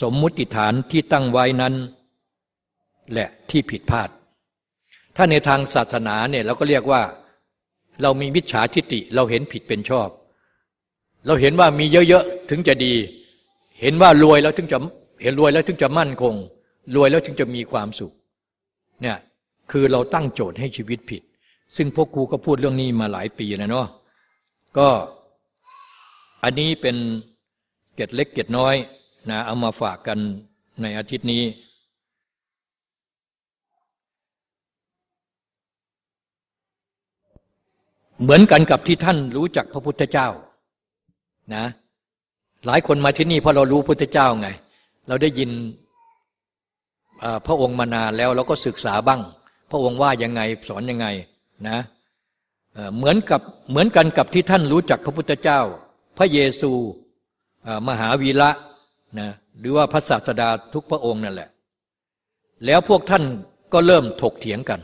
[SPEAKER 2] สมมุติฐานที่ตั้งไว้นั้น แหละที่ผิดพลาด ถ้าในทางศาสนาเนี่ยเราก็เรียกว่า เรามีมิจฉาทิฏฐิเราเห็นผิดเป็นชอบ เราเห็นว่ามีเยอะๆถึงจะดี เห็นว่ารวยแล้วถึงจะเห็นรวยแล้วถึงจะมั่นคง รวยแล้วถึงจะมีความสุขเนี่ยคือเราตั้งโจทย์ให้ชีวิตผิด ซึ่งพวกครูก็พูดเรื่องนี้มาหลายปีนะเนาะ ก็อันนี้เป็นเกตเล็กเกตน้อยนะเอามาฝากกันในอาทิตย์นี้ เหมือนกันกับที่ท่านรู้จักพระพุทธเจ้านะหลายคนมาที่นี่เพราะเรารู้พุทธเจ้าไง เราได้ยินพระองค์มานานแล้วเราก็ศึกษาบ้าง พระองค์ว่ายังไงสอนยังไงนะ เหมือนกับเหมือนกันกับที่ท่านรู้จักพระพุทธเจ้า พระเยซูมหาวีระนะหรือว่าพระศาสดาทุกพระองค์นั่นแหละ แล้วพวกท่านก็เริ่มถกเถียงกัน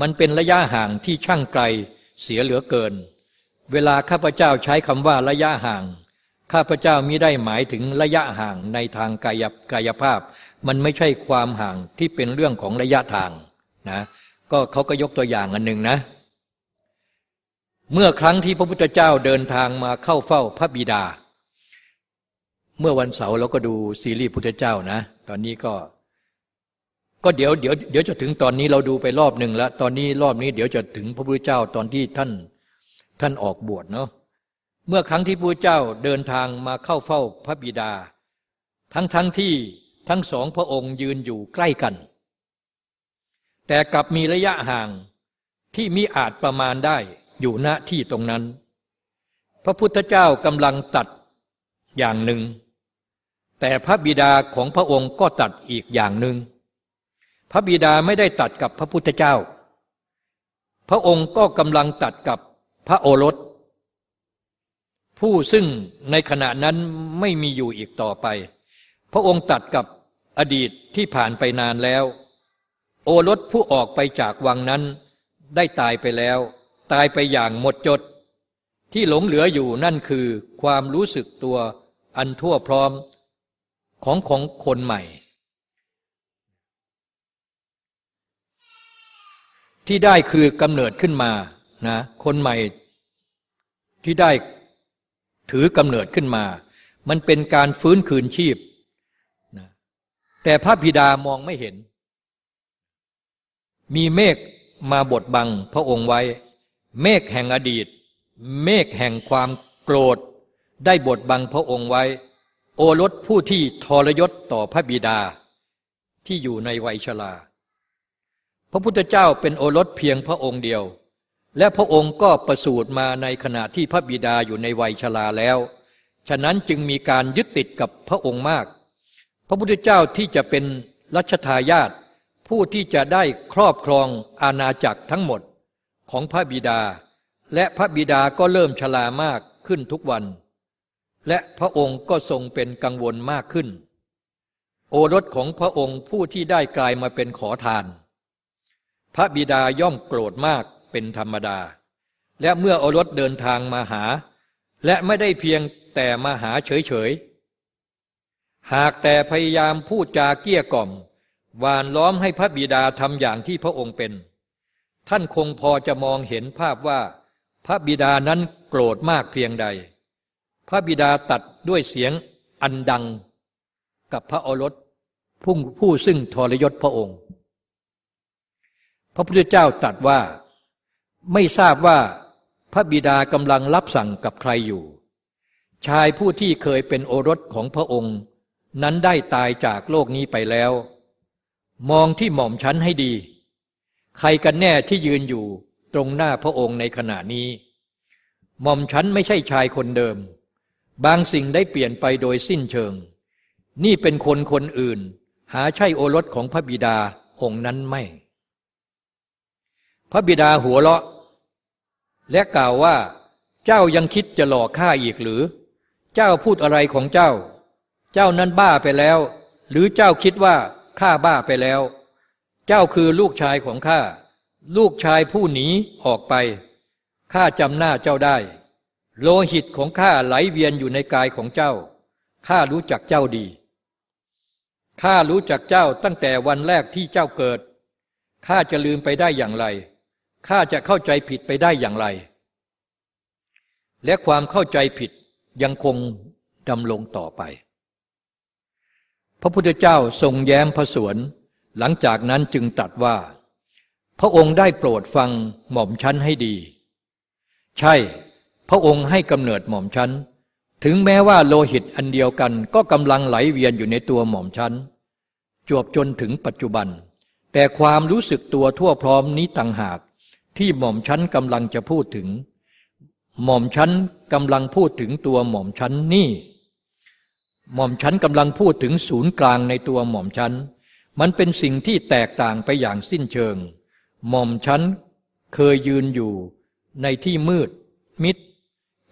[SPEAKER 2] มันเป็นระยะห่างที่ช่างไกลเสียเหลือเกิน เวลาข้าพเจ้าใช้คำว่าระยะห่าง ข้าพเจ้ามิได้หมายถึงระยะห่างในทางกายกายภาพ มันไม่ใช่ความห่างที่เป็นเรื่องของระยะทางนะ ก็เขาก็ยกตัวอย่างอันหนึ่งนะ เมื่อครั้งที่พระพุทธเจ้าเดินทางมาเข้าเฝ้าพระบิดา เมื่อวันเสาร์เราก็ดูซีรีส์พุทธเจ้านะ ตอนนี้ก็ ก็เดี๋ยวเดี๋ยวเดี๋ยวจะถึงตอนนี้เราดูไปรอบหนึ่งแล้ว ตอนนี้รอบนี้เดี๋ยวจะถึงพระพุทธเจ้าตอนที่ท่านท่านออกบวชเนาะเมื่อครั้งที่พระพุทธเจ้าเดินทางมาเข้าเฝ้าพระบิดา ทั้งทั้งที่ทั้งสองพระองค์ยืนอยู่ใกล้กัน แต่กลับมีระยะห่างที่มิอาจประมาณได้อยู่ณที่ตรงนั้น พระพุทธเจ้ากำลังตัดอย่างหนึ่ง แต่พระบิดาของพระองค์ก็ตัดอีกอย่างหนึ่ง พระบิดาไม่ได้ตัดกับพระพุทธเจ้า พระองค์ก็กำลังตัดกับพระโอรส ผู้ซึ่งในขณะนั้นไม่มีอยู่อีกต่อไป พระองค์ตัดกับอดีตที่ผ่านไปนานแล้ว โอรสผู้ออกไปจากวังนั้น ได้ตายไปแล้ว ตายไปอย่างหมดจด ที่หลงเหลืออยู่นั่นคือความรู้สึกตัวอันทั่วพร้อมของของคนใหม่ ที่ได้คือกำเนิดขึ้นมานะคนใหม่ที่ได้ถือกำเนิดขึ้นมา มันเป็นการฟื้นคืนชีพนะแต่พระบิดามองไม่เห็น มีเมฆมาบดบังพระองค์ไว้ เมฆแห่งอดีต เมฆแห่งความโกรธ ได้บดบังพระองค์ไว้ โอรสผู้ที่ทรยศต่อพระบิดา ที่อยู่ในวัยชรา พระพุทธเจ้าเป็นโอรสเพียงพระองค์เดียว และพระองค์ก็ประสูติมาในขณะที่พระบิดาอยู่ในวัยชราแล้ว ฉะนั้นจึงมีการยึดติดกับพระองค์มาก พระพุทธเจ้าที่จะเป็นรัชทายาท ผู้ที่จะได้ครอบครองอาณาจักรทั้งหมดของพระบิดา และพระบิดาก็เริ่มชรามากขึ้นทุกวัน และพระองค์ก็ทรงเป็นกังวลมากขึ้น โอรสของพระองค์ผู้ที่ได้กลายมาเป็นขอทาน พระบิดาย่อมโกรธมากเป็นธรรมดา และเมื่อโอรสเดินทางมาหา และไม่ได้เพียงแต่มาหาเฉยๆหากแต่พยายามพูดจาเกี้ยกล่อม วานล้อมให้พระบิดาทำอย่างที่พระองค์เป็น ท่านคงพอจะมองเห็นภาพว่า พระบิดานั้นโกรธมากเพียงใด พระบิดาตัดด้วยเสียงอันดัง กับพระโอรสผู้ผู้ซึ่งทรยศพระองค์ พระพุทธเจ้าตรัสว่าไม่ทราบว่าพระบิดากำลังรับสั่งกับใครอยู่ ชายผู้ที่เคยเป็นโอรสของพระองค์ นั้นได้ตายจากโลกนี้ไปแล้ว มองที่หม่อมชั้นให้ดี ใครกันแน่ที่ยืนอยู่ตรงหน้าพระองค์ในขณะนี้ หม่อมชั้นไม่ใช่ชายคนเดิม บางสิ่งได้เปลี่ยนไปโดยสิ้นเชิง นี่เป็นคนคนอื่น หาใช่โอรสของพระบิดาองค์นั้นไม่ พระบิดาหัวเราะ และกล่าวว่า เจ้ายังคิดจะหลอกข้าอีกหรือ เจ้าพูดอะไรของเจ้า เจ้านั้นบ้าไปแล้ว หรือเจ้าคิดว่า ข้าบ้าไปแล้ว เจ้าคือลูกชายของข้า ลูกชายผู้หนีออกไป ข้าจำหน้าเจ้าได้ โลหิตของข้าไหลเวียนอยู่ในกายของเจ้า ข้ารู้จักเจ้าดี ข้ารู้จักเจ้าตั้งแต่วันแรกที่เจ้าเกิด ข้าจะลืมไปได้อย่างไร ข้าจะเข้าใจผิดไปได้อย่างไร และความเข้าใจผิดยังคงดำลงต่อไป พระพุทธเจ้าทรงแย้มพระสวน หลังจากนั้นจึงตรัสว่า พระองค์ได้โปรดฟังหม่อมชั้นให้ดี ใช่ พระองค์ให้กำเนิดหม่อมชั้น ถึงแม้ว่าโลหิตอันเดียวกันก็กำลังไหลเวียนอยู่ในตัวหม่อมชั้น จวบจนถึงปัจจุบัน แต่ความรู้สึกตัวทั่วพร้อมนี้ต่างหากที่หม่อมชั้นกำลังจะพูดถึง หม่อมชั้นกำลังพูดถึงตัวหม่อมชั้นนี่ หม่อมชั้นกำลังพูดถึงศูนย์กลางในตัวหม่อมชั้น มันเป็นสิ่งที่แตกต่างไปอย่างสิ้นเชิง หม่อมชั้นเคยยืนอยู่ในที่มืด มิด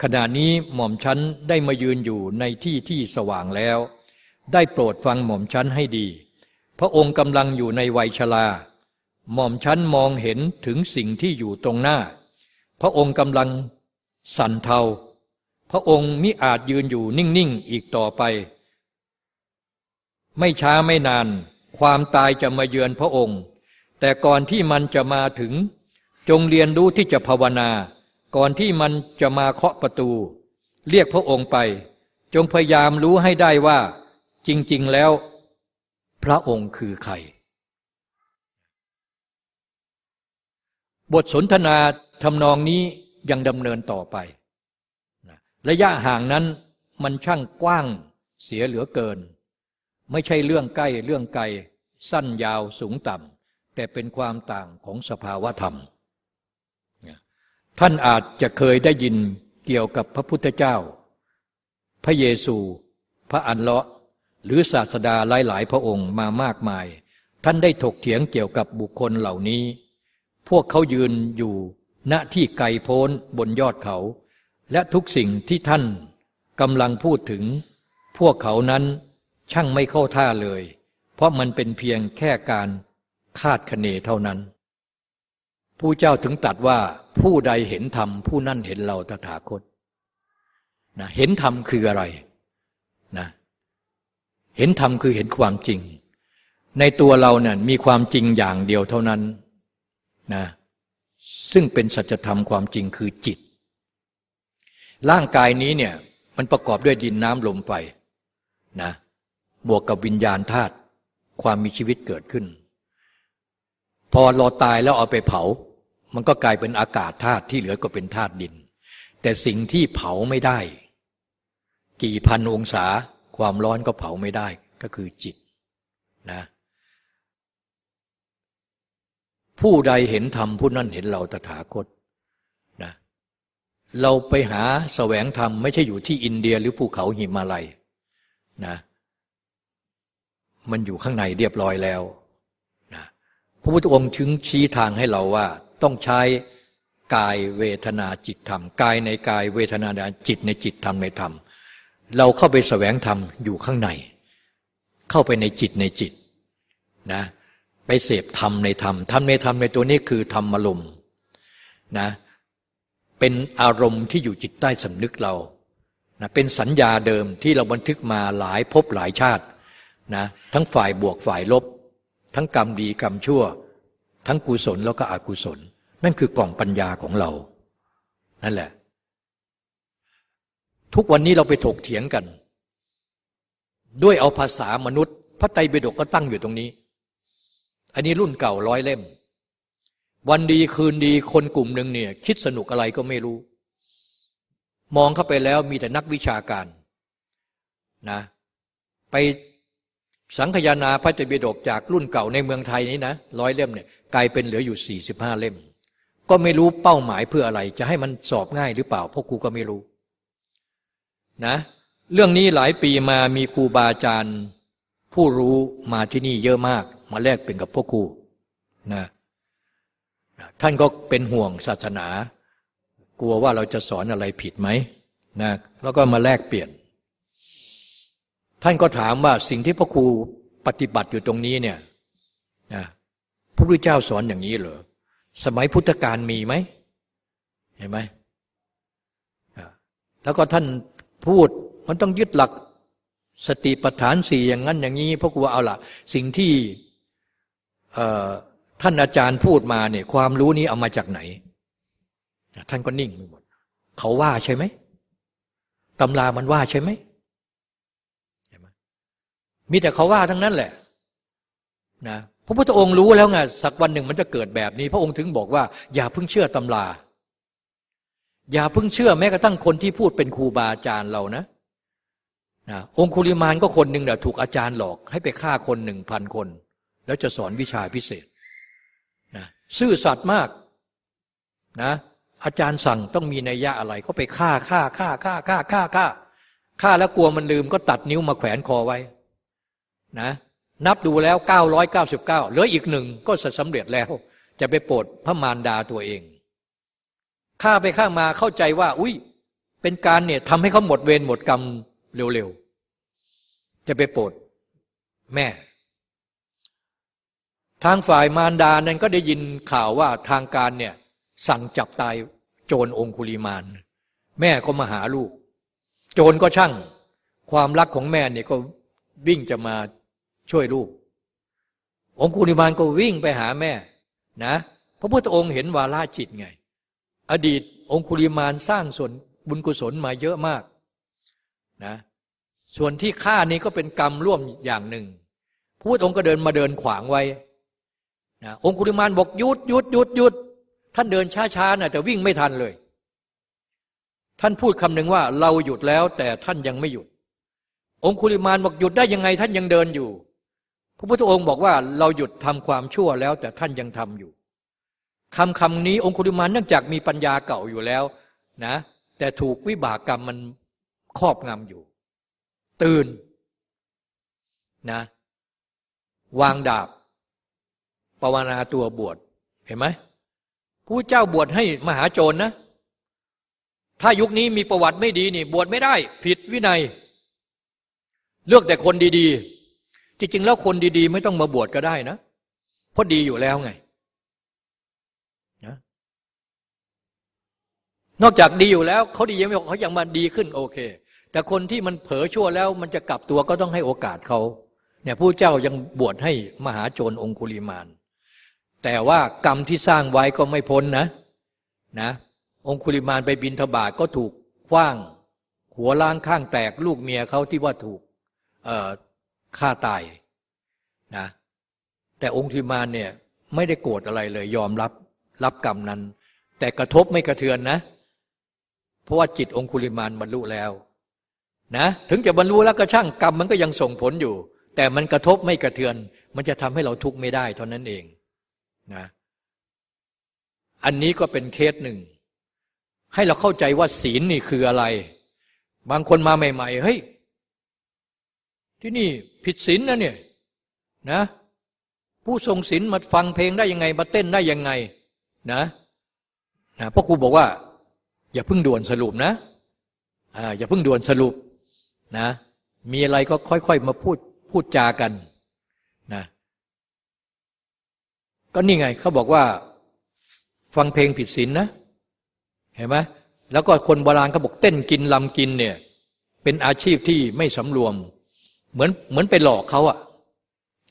[SPEAKER 2] ขณะนี้หม่อมชั้นได้มายืนอยู่ในที่ที่สว่างแล้ว ได้โปรดฟังหม่อมชั้นให้ดี พระองค์กำลังอยู่ในวัยชราหม่อมชั้นมองเห็นถึงสิ่งที่อยู่ตรงหน้า พระองค์กำลังสั่นเทา ระองค์มิอาจยืนอยู่นิ่งๆอีกต่อไป ไม่ช้าไม่นาน ความตายจะมาเยือนพระองค์ แต่ก่อนที่มันจะมาถึง จงเรียนรู้ที่จะภาวนา ก่อนที่มันจะมาเคาะประตู เรียกพระองค์ไป จงพยายามรู้ให้ได้ว่า จริงๆแล้ว พระองค์คือใคร บทสนทนาทำนองนี้ยังดำเนินต่อไป ระยะห่างนั้นมันช่างกว้างเสียเหลือเกิน ไม่ใช่เรื่องใกล้เรื่องไกล สั้นยาวสูงต่ำแต่เป็นความต่างของสภาวะธรรม ท่านอาจจะเคยได้ยินเกี่ยวกับพระพุทธเจ้า พระเยซู พระอันเลาะหรือศาสดาหลาย ๆ พระองค์มามากมาย ท่านได้ถกเถียงเกี่ยวกับบุคคลเหล่านี้ พวกเขายืนอยู่ณที่ไกลโพ้นบนยอดเขา และทุกสิ่งที่ท่านกำลังพูดถึง พวกเขานั้นช่างไม่เข้าท่าเลย เพราะมันเป็นเพียงแค่การคาดคะเนเท่านั้น ผู้เจ้าถึงตัดว่าผู้ใดเห็นธรรมผู้นั่นเห็นเราตถาคตนะเห็นธรรมคืออะไรนะเห็นธรรมคือเห็นความจริง ในตัวเราเนี่ยมีความจริงอย่างเดียวเท่านั้นนะซึ่งเป็นสัจธรรมความจริงคือจิต ร่างกายนี้เนี่ยมันประกอบด้วยดินน้ำลมไฟนะบวกกับวิญญาณธาตุความมีชีวิตเกิดขึ้น พอเราตายแล้วเอาไปเผา มันก็กลายเป็นอากาศธาตุที่เหลือก็เป็นธาตุดิน แต่สิ่งที่เผาไม่ได้ กี่พันองศาความร้อนก็เผาไม่ได้ก็คือจิตนะผู้ใดเห็นธรรมผู้นั้นเห็นเราตถาคต เราไปหาสแสวงธรรมไม่ใช่อยู่ที่อินเดียหรือภูเขาหิมาลัยนะมันอยู่ข้างในเรียบร้อยแล้วนะพระพุทธองค์ถึงชี้ทางให้เราว่า ต้องใช้กายเวทนาจิตธรรม กายในกายเวทนาในจิตในจิตธรรมในธรรม เราเข้าไปสแสวงธรรมอยู่ข้างใน เข้าไปในจิตในจิตนะไปเสพธรรมในธรรมธรรมในธรรมในตัวนี้คือธรรมอารมณ์นะ เป็นอารมณ์ที่อยู่จิตใต้สำนึกเรานะเป็นสัญญาเดิมที่เราบันทึกมาหลายภพหลายชาตินะทั้งฝ่ายบวกฝ่ายลบ ทั้งกรรมดีกรรมชั่ว ทั้งกุศลแล้วก็อกุศล นั่นคือกล่องปัญญาของเรา นั่นแหละ ทุกวันนี้เราไปถกเถียงกัน ด้วยเอาภาษามนุษย์ พระไตรปิฎกก็ตั้งอยู่ตรงนี้ อันนี้รุ่นเก่าร้อยเล่ม วันดีคืนดีคนกลุ่มหนึ่งเนี่ย คิดสนุกอะไรก็ไม่รู้ มองเข้าไปแล้วมีแต่นักวิชาการนะไปสังคยานาพระไตรปิฎกจากรุ่นเก่าในเมืองไทยนี้นะร้อยเล่มเนี่ยกลายเป็นเหลืออยู่สี่สิบห้าเล่ม ก็ไม่รู้เป้าหมายเพื่ออะไร จะให้มันสอบง่ายหรือเปล่าพวกกูก็ไม่รู้นะเรื่องนี้หลายปีมามีครูบาอาจารย์ ผู้รู้มาที่นี่เยอะมาก มาแลกเป็นกับพวกครูนะ ท่านก็เป็นห่วงศาสนา กลัวว่าเราจะสอนอะไรผิดไหมนะแล้วก็มาแลกเปลี่ยน ท่านก็ถามว่าสิ่งที่พระครูปฏิบัติอยู่ตรงนี้เนี่ยนะพระพุทธเจ้าสอนอย่างนี้เหรอสมัยพุทธกาลมีไหมเห็นไหมแล้วก็ท่านพูดมันต้องยึดหลักสติปัฏฐานสี่อย่างนั้นอย่างนี้พราะกูเอาละสิ่งที่ ท่านอาจารย์พูดมาเนี่ยความรู้นี้เอามาจากไหน ท่านก็นิ่งไปหมด เขาว่าใช่ไหมตำรามันว่าใช่ไหมมีแต่เขาว่าทั้งนั้นแหละนะพระพุทธองค์รู้แล้วไงสักวันหนึ่งมันจะเกิดแบบนี้ พระองค์ถึงบอกว่า อย่าเพิ่งเชื่อตำรา อย่าเพิ่งเชื่อแม้กระทั่งคนที่พูดเป็นครูบาอาจารย์เรานะนะองคุลิมานก็คนหนึ่งเนี่ยถูกอาจารย์หลอก ให้ไปฆ่าคนหนึ่งพันคน แล้วจะสอนวิชาพิเศษ ซื่อสัตย์มากนะอาจารย์สั่งต้องมีนัยยะอะไรก็ไปฆ่าฆ่าฆ่าฆ่าฆ่าฆ่าฆ่าฆ่าแล้วกลัวมันลืมก็ตัดนิ้วมาแขวนคอไว้นะนับดูแล้วเก้าร้อยเก้าสิบเก้าเหลืออีกหนึ่งก็สำเร็จแล้ว จะไปโปรดพระมารดาตัวเองข้าไปข้ามาเข้าใจว่า อุ้ยเป็นการเนี่ยทำให้เขาหมดเวรหมดกรรมเร็วๆ จะไปโปรดแม่ ทางฝ่ายมารดานั้นก็ได้ยินข่าวว่าทางการเนี่ยสั่งจับตายโจรองคุลิมาน แม่ก็มาหาลูก โจรก็ช่าง ความรักของแม่เนี่ยก็วิ่งจะมาช่วยลูก องคุลิมานก็วิ่งไปหาแม่นะพระพุทธองค์เห็นวาลาจิตไง อดีตองคุลิมานสร้างส่วนบุญกุศลมาเยอะมากนะส่วนที่ฆ่านี้ก็เป็นกรรมร่วมอย่างหนึ่งพระพุทธองค์ก็เดินมาเดินขวางไว้ นะองคุลิมานบอกหยุดหยุดหยุดหยุดท่านเดินช้าๆนะแต่วิ่งไม่ทันเลย ท่านพูดคำหนึ่งว่าเราหยุดแล้วแต่ท่านยังไม่หยุด องคุลิมานบอกหยุดได้ยังไงท่านยังเดินอยู่ พระพุทธองค์บอกว่าเราหยุดทำความชั่วแล้ว แต่ท่านยังทำอยู่คำคำนี้องคุลิมานเนื่องจากมีปัญญาเก่าอยู่แล้วนะแต่ถูกวิบากกรรมมันครอบงำอยู่ ตื่นนะวางดาบ ปวนาตัวบวชเห็นไหมผู้เจ้าบวชให้มหาโจรนะ ถ้ายุคนี้มีประวัติไม่ดีนี่ บวชไม่ได้ ผิดวินัย เลือกแต่คนดีๆ จริงๆแล้วคนดีๆ ไม่ต้องมาบวชก็ได้นะเพราะดีอยู่แล้วไงนอกจากดีอยู่แล้วเขาดียังไม่เขายังมาดีขึ้นโอเค แต่คนที่มันเผลอชั่วแล้ว มันจะกลับตัวก็ต้องให้โอกาสเขาเนี่ยผู้เจ้ายังบวชให้มหาโจรองคุลิมาน แต่ว่ากรรมที่สร้างไว้ก็ไม่พ้นนะนะ องคุลิมานไปบินทบาทก็ถูกคว้าง หัวล้างข้างแตกลูกเมียเขาที่ว่าถูกฆ่าตายนะแต่องคุลิมานเนี่ยไม่ได้โกรธอะไรเลย ยอมรับรับกรรมนั้น แต่กระทบไม่กระเทือนนะ เพราะว่าจิตองคุลิมานบรรลุแล้วนะถึงจะบรรลุแล้วก็ช่างกรรมมันก็ยังส่งผลอยู่ แต่มันกระทบไม่กระเทือน มันจะทำให้เราทุกข์ไม่ได้เท่านั้นเอง นะอันนี้ก็เป็นเคสหนึ่ง ให้เราเข้าใจว่าศีลนี่คืออะไร บางคนมาใหม่ ๆ เฮ้ย ที่นี่ผิดศีลนะเนี่ยนะ ผู้ทรงศีลมาฟังเพลงได้ยังไง มาเต้นได้ยังไง นะนะพราะครูบอกว่า อย่าเพิ่งด่วนสรุปนะอ่าอย่าเพิ่งด่วนสรุปนะ มีอะไรก็ค่อย ๆ มาพูดพูดจากันนะ ก็นี่ไงเขาบอกว่า ฟังเพลงผิดศีลนนะเห็นไหมแล้วก็คนโบราณเขาบอกเต้นกินลำกินเนี่ย เป็นอาชีพที่ไม่สำรวม เหมือนเหมือนไปหลอกเขาอะ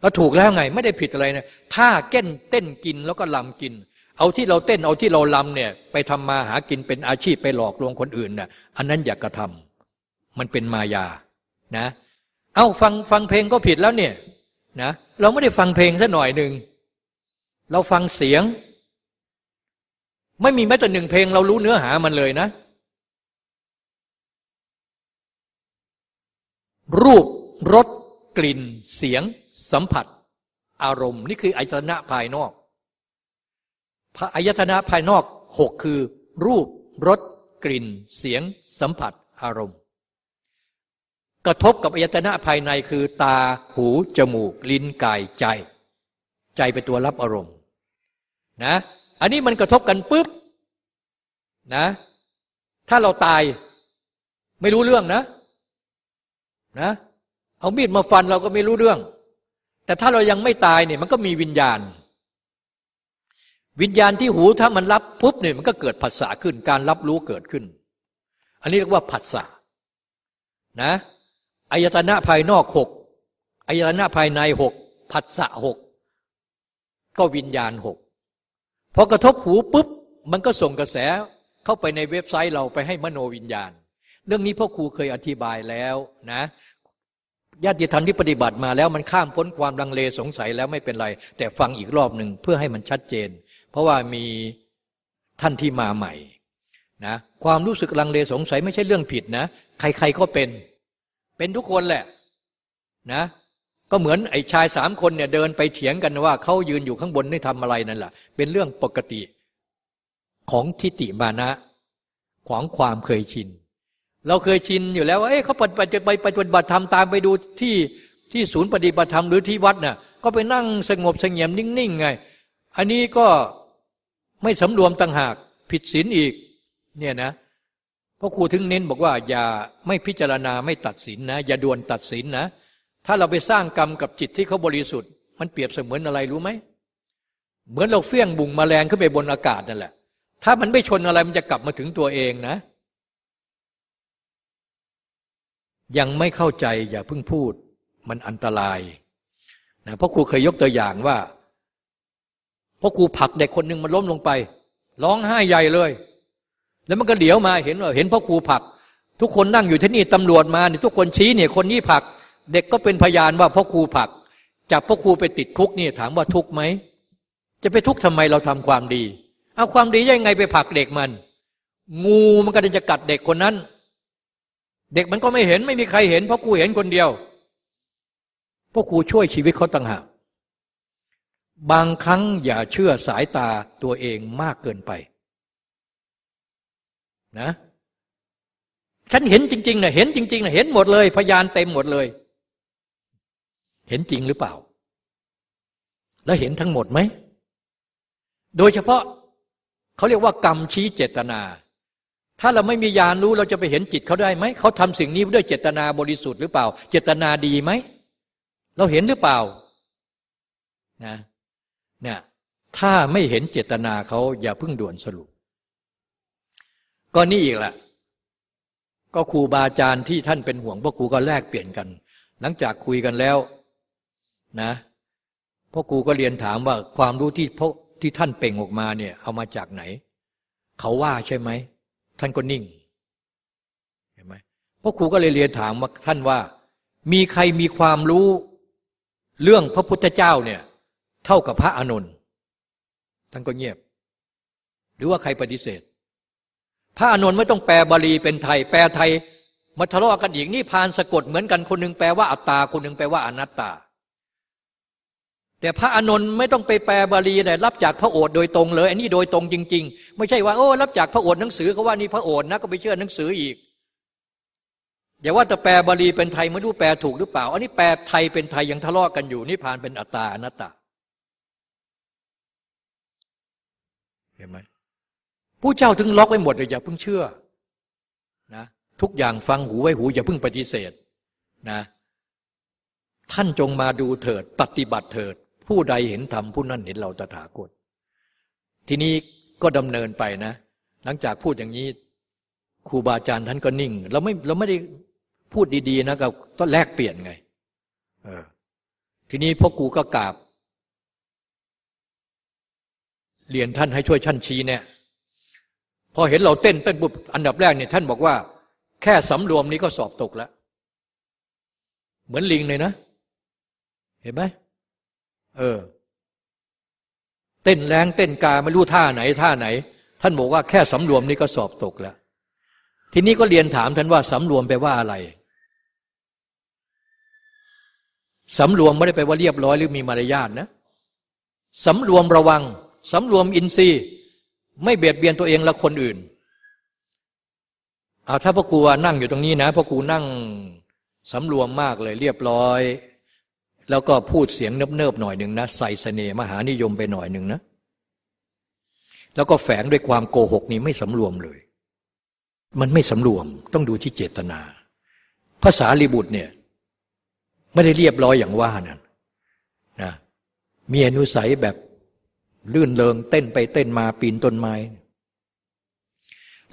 [SPEAKER 2] ก็ถูกแล้วไง ไม่ได้ผิดอะไรนะถ้าเก้นเต้นกินแล้วก็ลำกิน เอาที่เราเต้นเอาที่เราลำเนี่ย ไปทำมาหากินเป็นอาชีพไปหลอกลวงคนอื่นน่ะอันนั้นอย่ากระทมันเป็นมายานะ เอ้าฟังฟังเพลงก็ผิดแล้วเนี่ยนะเราไม่ได้ฟังเพลงสัหน่อยหนึ่ง เราฟังเสียง ไม่มีแม้แต่หนึ่งเพลง เรารู้เนื้อหามันเลยนะ รูปรสกลิ่น เสียง สัมผัส อารมณ์ นี่คืออายตนะภายนอกพระอายตนะภายนอกหกคือ รูปรสกลิ่น เสียง สัมผัส อารมณ์ กระทบกับอายตนะภายในคือ ตา หู จมูก ลิ้นกายใจ ใจเป็นตัวรับอารมณ์ นะ อันนี้มันกระทบกันปุ๊บนะ ถ้าเราตายไม่รู้เรื่องนะ นะ เอามีดมาฟันเราก็ไม่รู้เรื่อง แต่ถ้าเรายังไม่ตายเนี่ย มันก็มีวิญญาณ วิญญาณที่หูถ้ามันรับปุ๊บเนี่ยมันก็เกิดผัสสะขึ้น การรับรู้เกิดขึ้น อันนี้เรียกว่าผัสสะนะอายตนะภายนอกหกอายตนะภายในหกผัสสะหกก็วิญญาณหก พอกระทบหูปุ๊บ มันก็ส่งกระแสเข้าไปในเว็บไซต์เราไปให้มโนวิญญาณ เรื่องนี้พ่อครูเคยอธิบายแล้วนะญาติธรรมที่ปฏิบัติมาแล้วมันข้ามพ้นความลังเลสงสัยแล้วไม่เป็นไร แต่ฟังอีกรอบหนึ่งเพื่อให้มันชัดเจน เพราะว่ามีท่านที่มาใหม่นะความรู้สึกลังเลสงสัยไม่ใช่เรื่องผิดนะ ใครๆก็เป็น เป็นทุกคนแหละนะ ก็เหมือนไอ้ชายสามคนเนี่ยเดินไปเถียงกันว่าเขายืนอยู่ข้างบนได้ทำอะไรนั่นแหละเป็นเรื่องปกติของทิฏฐิมานะของความเคยชิน เราเคยชินอยู่แล้วว่าเอ้เขาปฏิบัติไปปฏิบัติธรรมตามไปดูที่ที่ศูนย์ปฏิบัติธรรมหรือที่วัดน่ะ ก็ไปนั่งสงบสงเงียมนิ่งๆไง อันนี้ก็ไม่สำรวมต่างหากผิดศีลอีก เนี่ยนะเพราะครูถึงเน้นบอกว่า อย่าไม่พิจารณาไม่ตัดสินนะ อย่าด่วนตัดสินนะ ถ้าเราไปสร้างกรรมกับจิตที่เขาบริสุทธิ์ มันเปรียบเสมือนอะไรรู้ไหม เหมือนเราเฟี้ยงบุ่งมแมลงขึ้นไปบนอากาศนั่นแหละ ถ้ามันไม่ชนอะไรมันจะกลับมาถึงตัวเองนะ ยังไม่เข้าใจอย่าเพิ่งพูด มันอันตรายนะเพราะครูเคยยกตัวอย่างว่าเพราะครูผลักเด็กคนหนึ่งมันล้มลงไป ร้องไห้ใหญ่เลย แล้วมันก็เดี๋ยวมาเห็นว่าเห็นพ่อครูผลัก ทุกคนนั่งอยู่ที่นี่ตำรวจมาเนี่ยทุกคนชี้เนี่ยคนนี้ผลัก เด็กก็เป็นพยานว่าพ่อครูผักจับพ่อครูไปติดคุกนี่ถามว่าทุกไหมจะไปทุกทำไมเราทำความดี เอาความดียังไงไปผักเด็กมัน งูมันก็จะกัดเด็กคนนั้น เด็กมันก็ไม่เห็นไม่มีใครเห็นเพราะครูเห็นคนเดียวพ่อครูช่วยชีวิตเขาต่างหากบางครั้งอย่าเชื่อสายตาตัวเองมากเกินไปนะ ฉันเห็นจริงๆนะเห็นจริงๆนะเห็นหมดเลย พยานเต็มหมดเลย เห็นจริงหรือเปล่า แล้วเห็นทั้งหมดไหม โดยเฉพาะเขาเรียกว่ากรรมชี้เจตนา ถ้าเราไม่มียานรู้เราจะไปเห็นจิตเขาได้ไหม เขาทำสิ่งนี้ด้วยเจตนาบริสุทธิ์หรือเปล่า เจตนาดีไหม เราเห็นหรือเปล่านะเนี่ยถ้าไม่เห็นเจตนาเขาอย่าเพิ่งด่วนสรุป ก็นี่อีกแหละก็ครูบาอาจารย์ที่ท่านเป็นห่วงพวกครูก็แลกเปลี่ยนกัน หลังจากคุยกันแล้ว นะพ่อครูก็เรียนถามว่าความรู้ที่พที่ท่านเป่งออกมาเนี่ย เอามาจากไหน เขาว่าใช่ไหม ท่านก็นิ่งเห็นไหมพ่อครูก็เลยเรียนถามว่าท่านว่า มีใครมีความรู้เรื่องพระพุทธเจ้าเนี่ย เท่ากับพระอานนท์ท่านก็เงียบ หรือว่าใครปฏิเสธ พระอานนท์ไม่ต้องแปลบาลีเป็นไทย แปลไทยมาทะเลาะกันอีกนี่พานสะกดเหมือนกันคนนึงแปลว่าอัตตาคนนึงแปลว่าอนัตตา แต่พระอานนท์ไม่ต้องไปแปลบาลีเลยรับจากพระโอษฐ์โดยตรงเลย อันนี้โดยตรงจริง ๆ ไม่ใช่ว่าโอ้รับจากพระโอษฐ์หนังสือเขาว่านี่พระโอษฐ์นะก็ไปเชื่อหนังสืออีกอย่าว่าแต่แปลบาลีเป็นไทยไม่รู้แปลถูกหรือเปล่า อันนี้แปลไทยเป็นไทยยังทะเลาะกันอยู่นี่ผ่านเป็นอัตตาอนัตตาเห็นไหมผู้เจ้าถึงล็อกไว้หมดเลยอย่าเพิ่งเชื่อนะทุกอย่างฟังหูไว้หูอย่าเพิ่งปฏิเสธนะท่านจงมาดูเถิด ปฏิบัติเถิด ผู้ใดเห็นธรรมผู้นั้นเห็นเราตถาคต ทีนี้ก็ดำเนินไปนะ หลังจากพูดอย่างนี้ครูบาอาจารย์ท่านก็นิ่ง เราไม่เราไม่ได้พูดดี ๆ นะกับต้องแลกเปลี่ยนไงออทีนี้พ่อกูก็กราบ เรียนท่านให้ช่วยท่านชี้เนี่ยพอเห็นเราเต้นเต้นบุบอันดับแรกเนี่ยท่านบอกว่า แค่สำรวมนี้ก็สอบตกแล้ว เหมือนลิงเลยนะ เห็นไหม เออ เต้นแรงเต้นกาไม่รู้ท่าไหน ท่าไหน ท่านบอกว่าแค่สำรวมนี้ก็สอบตกแล้ว ทีนี้ก็เรียนถามท่านว่าสำรวมแปลว่าอะไรสำรวมไม่ได้แปลว่าเรียบร้อยหรือมีมารยาทนะสำรวมระวังสำรวมอินทรีย์ ไม่เบียดเบียนตัวเองและคนอื่นเอาถ้าพ่อครูนั่งอยู่ตรงนี้นะพ่อครูนั่งสำรวมมากเลยเรียบร้อย แล้วก็พูดเสียงเนิบๆหน่อยหนึ่งนะใส่เสน่ห์มหานิยมไปหน่อยหนึ่งนะ แล้วก็แฝงด้วยความโกหกนี้ไม่สำรวมเลย มันไม่สำรวมต้องดูที่เจตนา ภาษาลิบุตรเนี่ย ไม่ได้เรียบร้อยอย่างว่านั่นะมีอนุสัยแบบลื่นเลงเต้นไปเต้นมาปีนต้นไม้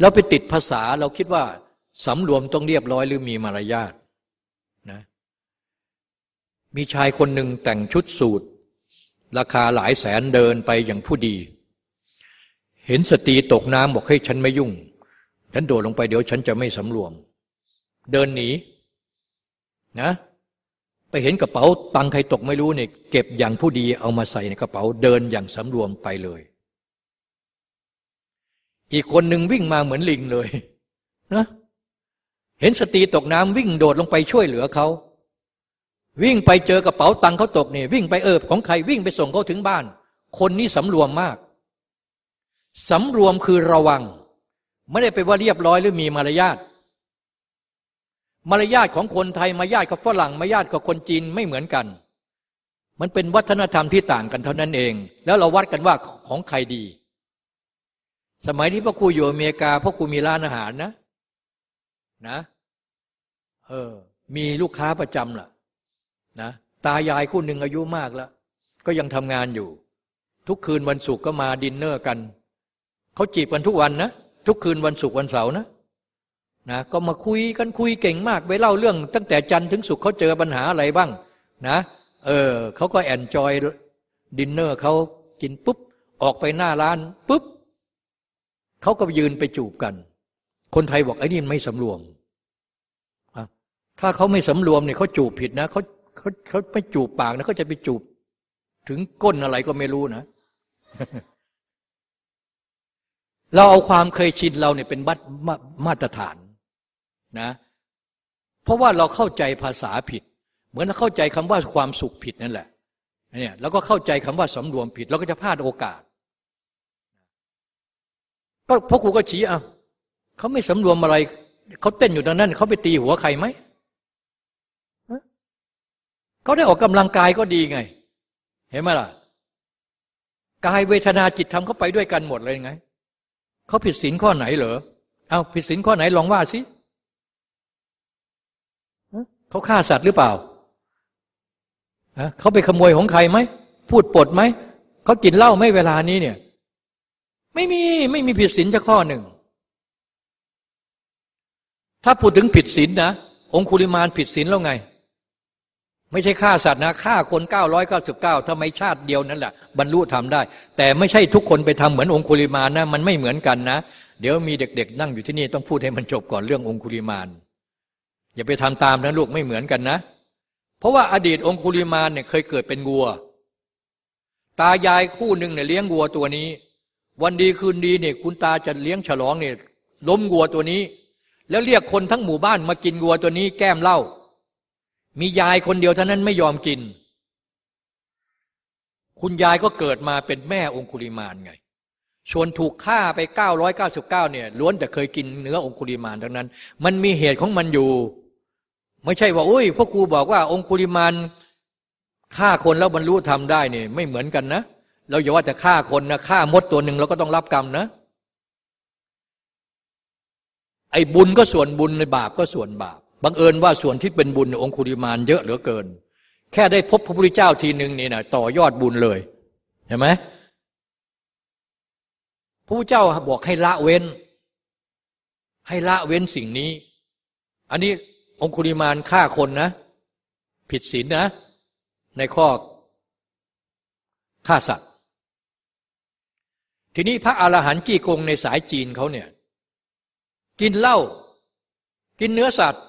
[SPEAKER 2] เราไปติดภาษาเราคิดว่าสำรวมต้องเรียบร้อยหรือมีมารยาท มีชายคนหนึ่งแต่งชุดสูทราคาหลายแสนเดินไปอย่างผู้ดี เห็นสตรีตกน้ำบอกให้ฉันไม่ยุ่ง ฉันโดดลงไปเดี๋ยวฉันจะไม่สำรวม เดินหนีนะ ไปเห็นกระเป๋าตังใครตกไม่รู้เนี่ยเก็บอย่างผู้ดีเอามาใส่ในกระเป๋าเดินอย่างสำรวมไปเลย อีกคนหนึ่งวิ่งมาเหมือนลิงเลยนะเห็นสตรีตกน้ำวิ่งโดดลงไปช่วยเหลือเขา วิ่งไปเจอกระเป๋าตังค์เขาตกเนี่ยวิ่งไปเอิบของใครวิ่งไปส่งเขาถึงบ้าน คนนี้สำรวมมากสำรวมคือระวัง ไม่ได้ไปว่าเรียบร้อยหรือมีมารยาทมารยาทของคนไทยมารยาทกับฝรั่งมารยาทกับคนจีนไม่เหมือนกัน มันเป็นวัฒนธรรมที่ต่างกันเท่านั้นเอง แล้วเราวัดกันว่าของใครดี สมัยที่พ่อครูอยู่อเมริกาพ่อครูมีร้านอาหารนะ นะ เออ มีลูกค้าประจำล่ะ นะตายายคู่หนึ่งอายุมากแล้ว ก็ยังทำงานอยู่ ทุกคืนวันศุกร์ก็มาดินเนอร์กัน เขาจีบกันทุกวันนะ ทุกคืนวันศุกร์วันเสาร์นะนะ ก็มาคุยกันคุยเก่งมากไปเล่าเรื่อง ตั้งแต่จันทร์ถึงศุกร์เขาเจอปัญหาอะไรบ้าง นะ เออเขาก็ enjoy dinner เขากินปุ๊บ ออกไปหน้าร้านปุ๊บเขาก็ยืนไปจูบกัน คนไทยบอกไอ้นี่ไม่สำรวมถ้าเขาไม่สำรวมเนี่ยเขาจูบผิดนะเขา เขาเขาไม่จูบปากนะเขาจะไปจูบ ถึงก้นอะไรก็ไม่รู้นะ เราเอาความเคยชินเราเนี่ยเป็นมาตรฐานนะ เพราะว่าเราเข้าใจภาษาผิด เหมือนเราเข้าใจคำว่าความสุขผิดนั่นแหละเนี่ยแล้วก็เข้าใจคำว่าสำรวมผิด เราก็จะพลาดโอกาสก็พ่อครูก็ชี้อะเขาไม่สำรวมอะไร เขาเต้นอยู่ตรงนั้น เขาไปตีหัวใครไหม เขาได้ออกกำลังกายก็ดีไง เห็นไหมล่ะ กายเวทนาจิตทำเขาไปด้วยกันหมดเลยไงเขาผิดศีลข้อไหนเหรอเอาผิดศีลข้อไหนลองว่าสิเขาฆ่าสัตว์หรือเปล่าเขาไปขโมยของใครไหมพูดปดไหมเขากินเหล้าไม่เวลานี้เนี่ย ไม่มีไม่มีผิดศีลจะข้อหนึ่ง ถ้าพูดถึงผิดศีลนะองคุลิมานผิดศีลแล้วไง ไม่ใช่ฆ่าสัตว์นะฆ่าคนเก้าร้อยเก้าสิบเก้าทำไมชาติเดียวนั่นแหละบรรลุทำได้ แต่ไม่ใช่ทุกคนไปทำเหมือนองคุลิมานนะ มันไม่เหมือนกันนะ เดี๋ยวมีเด็กๆ นั่งอยู่ที่นี่ต้องพูดให้มันจบก่อนเรื่ององคุลิมาน อย่าไปทำตามนะลูกไม่เหมือนกันนะ เพราะว่าอดีตองคุลิมานเนี่ยเคยเกิดเป็นวัว ตายายคู่หนึ่งเนี่ยเลี้ยงวัวตัวนี้ วันดีคืนดีเนี่ยคุณตาจะเลี้ยงฉลองเนี่ยล้มวัวตัวนี้ แล้วเรียกคนทั้งหมู่บ้านมากินวัวตัวนี้แก้มเหล้า มียายคนเดียวเท่านั้นไม่ยอมกิน คุณยายก็เกิดมาเป็นแม่องคุลิมานไง ชวนถูกฆ่าไปเก้าร้อยเก้าสิบเก้าเนี่ยล้วนแต่เคยกินเนื้อองคุลิมานทั้งนั้น มันมีเหตุของมันอยู่ ไม่ใช่ว่าอุ้ยพ่อครูบอกว่าองคุลิมานฆ่าคนแล้วบรรลุธรรมได้เนี่ยไม่เหมือนกันนะ เราอย่าว่าแต่ฆ่าคนนะฆ่ามดตัวหนึ่งเราก็ต้องรับกรรมนะ ไอ้บุญก็ส่วนบุญในบาปก็ส่วนบาป บังเอิญว่าส่วนที่เป็นบุญองคุลิมานเยอะเหลือเกิน แค่ได้พบพระพุทธเจ้าทีหนึ่งนี่นะต่อยอดบุญเลยเห็นไหมผู้เจ้าบอกให้ละเว้น ให้ละเว้นสิ่งนี้ อันนี้องคุริมานฆ่าคนนะ ผิดศีลนะในข้อฆ่าสัตว์ ทีนี้พระอรหันต์จี้กงในสายจีนเขาเนี่ย กินเหล้ากินเนื้อสัตว์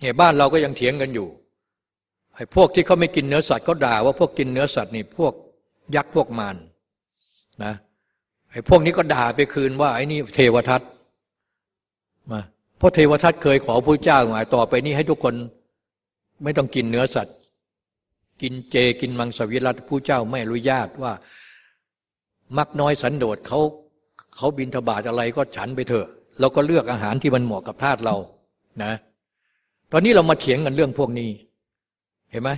[SPEAKER 2] เนี่ยบ้านเราก็ยังเถียงกันอยู่ไอ้พวกที่เขาไม่กินเนื้อสัตว์เขาด่าว่าพวกกินเนื้อสัตว์นี่พวกยักษ์พวกมารนะไอ้พวกนี้ก็ด่าไปคืนว่าไอ้นี่เทวทัตมาเพราะเทวทัตเคยขอพระเจ้าหมายต่อไปนี้ให้ทุกคนไม่ต้องกินเนื้อสัตว์ กินเจกินมังสวิรัตผู้เจ้าไม่อนุญาตว่ามักน้อยสันโดษเขาเขาบินทบาทอะไรก็ฉันไปเถอะเราก็เลือกอาหารที่มันเหมาะกับธาตุเรานะ ตอนนี้เรามาเถียงกันเรื่องพวกนี้ เห็นไหม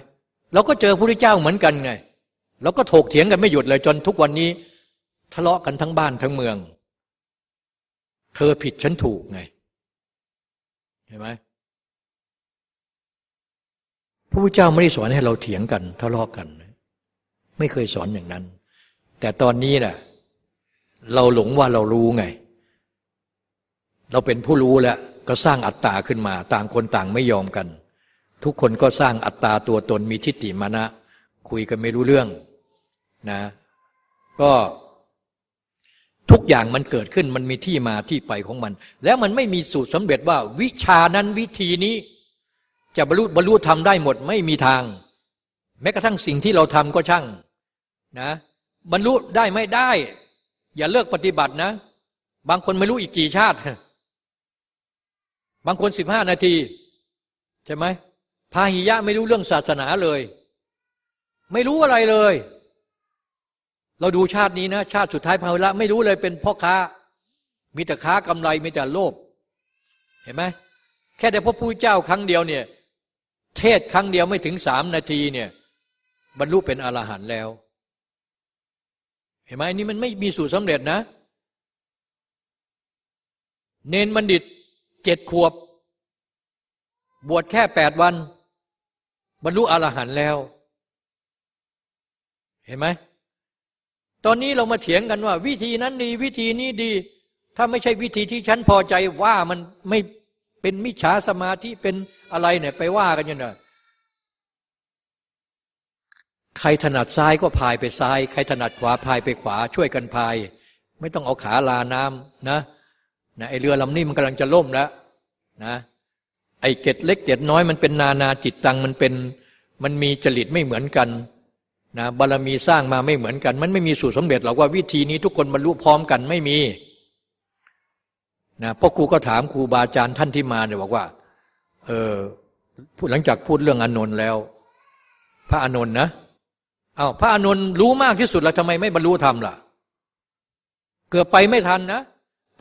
[SPEAKER 2] เราก็เจอพระพุทธเจ้าเหมือนกันไงเราก็ถกเถียงกันไม่หยุดเลยจนทุกวันนี้ ทะเลาะกันทั้งบ้านทั้งเมือง เธอผิดฉันถูกไง เห็นไหมพระพุทธเจ้าไม่ได้สอนให้เราเถียงกัน ทะเลาะกัน ไม่เคยสอนอย่างนั้น แต่ตอนนี้น่ะ เราหลงว่าเรารู้ไง เราเป็นผู้รู้แล้ว ก็สร้างอัตตาขึ้นมา ต่างคนต่างไม่ยอมกัน ทุกคนก็สร้างอัตตาตัวตนมีทิฏฐิมานะ คุยกันไม่รู้เรื่องนะ ก็ทุกอย่างมันเกิดขึ้นมันมีที่มาที่ไปของมัน แล้วมันไม่มีสูตรสำเร็จว่า วิชานั้นวิธีนี้ จะบรรลุบรรลุทำได้หมดไม่มีทาง แม้กระทั่งสิ่งที่เราทำก็ช่างนะ บรรลุได้ไม่ได้ อย่าเลิกปฏิบัตินะ บางคนไม่รู้อีกกี่ชาติ บางคนสิบห้านาที ใช่ไหมพาหิยะไม่รู้เรื่องศาสนาเลย ไม่รู้อะไรเลย เราดูชาตินี้นะ ชาติสุดท้ายพาหุละไม่รู้เลยเป็นพ่อค้า มีแต่ค้ากำไรมีแต่โลภเห็นไหมแค่แต่พระพุทธเจ้าครั้งเดียวเนี่ย เทศครั้งเดียวไม่ถึงสามนาทีเนี่ย บรรลุเป็นอรหันต์แล้ว เห็นไหมนี่มันไม่มีสูตรสำเร็จนะ เนนบัณฑิต เจ็ดขวบ บวชแค่แปดวัน บรรลุอรหันต์แล้ว เห็นไหม ตอนนี้เรามาเถียงกันว่า วิธีนั้นดี วิธีนี้ดี ถ้าไม่ใช่วิธีที่ฉันพอใจว่ามันไม่เป็นมิจฉาสมาธิเป็นอะไรเนี่ยไปว่ากันอยู่เน่ะใครถนัดซ้ายก็พายไปซ้าย ใครถนัดขวาพายไปขวาช่วยกันพาย ไม่ต้องเอาขาลาน้ำนะ นะไอเรือลำนี้มันกำลังจะล่มแล้วนะไอเกตเล็กเกตน้อยมันเป็นนานาจิตตังมันเป็นมันมีจริตไม่เหมือนกันนะบารรมีสร้างมาไม่เหมือนกัน มันไม่มีสูตรสำเร็จหรอกว่าวิธีนี้ทุกคนบรรลุพร้อมกันไม่มีนะพ่อครูก็ถามครูบาอาจารย์ท่านที่มาเนี่ยบอกว่า เออพูดหลังจากพูดเรื่องอนนท์แล้ว พระอนนท์นะเอา้าพระอนนท์รู้มากที่สุดแล้วทำไมไม่บรรลุธรรมล่ะ เกือบไปไม่ทันนะ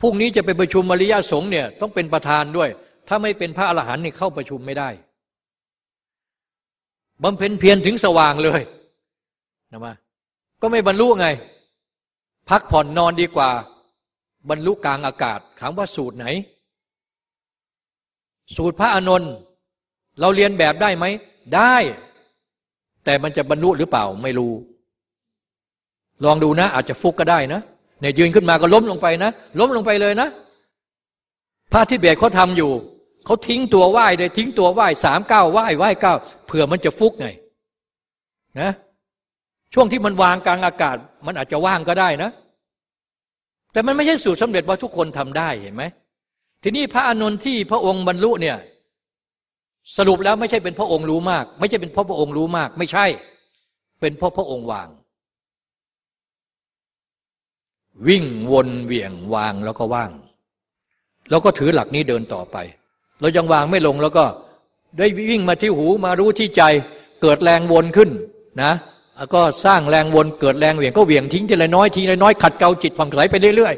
[SPEAKER 2] พรุ่งนี้จะไปประชุมมริยาสงฆ์เนี่ยต้องเป็นประธานด้วย ถ้าไม่เป็นพระอรหันต์นี่เข้าประชุมไม่ได้บำเพ็ญเพียรถึงสว่างเลยนะมาก็ไม่บรรลุไง พักผ่อนนอนดีกว่า บรรลุกลางอากาศถามว่าสูตรไหน สูตรพระอานนท์เราเรียนแบบได้ไหม ได้ แต่มันจะบรรลุหรือเปล่าไม่รู้ ลองดูนะ อาจจะฟุกก็ได้นะ เนี่ยยืนขึ้นมาก็ล้มลงไปนะ ล้มลงไปเลยนะพระทิเบตเขาทำอยู่ เขาทิ้งตัวไหว้เลยทิ้งตัวไหว้สามเก้าไหว้ไหว้เก้าเผื่อมันจะฟุกไงนะ ช่วงที่มันวางกลางอากาศ มันอาจจะว่างก็ได้นะ แต่มันไม่ใช่สูตรสำเร็จว่าทุกคนทำได้เห็นไหมทีนี้พระอานนท์ที่พระองค์บรรลุเนี่ย สรุปแล้วไม่ใช่เป็นพระองค์รู้มาก ไม่ใช่เป็นเพราะพระองค์รู้มาก ไม่ใช่ เป็นเพราะพระองค์วาง วิ่งวนเวียงวางแล้วก็ว่าง แล้วก็ถือหลักนี้เดินต่อไป เรายังวางไม่ลงแล้วก็ได้วิ่งมาที่หูมารู้ที่ใจเกิดแรงวนขึ้นนะก็สร้างแรงวนเกิดแรงเหวี่ยงก็เหวี่ยงทิ้งทีละน้อยทีละน้อยขัดเกลาจิตผ่อนคลายไปเรื่อย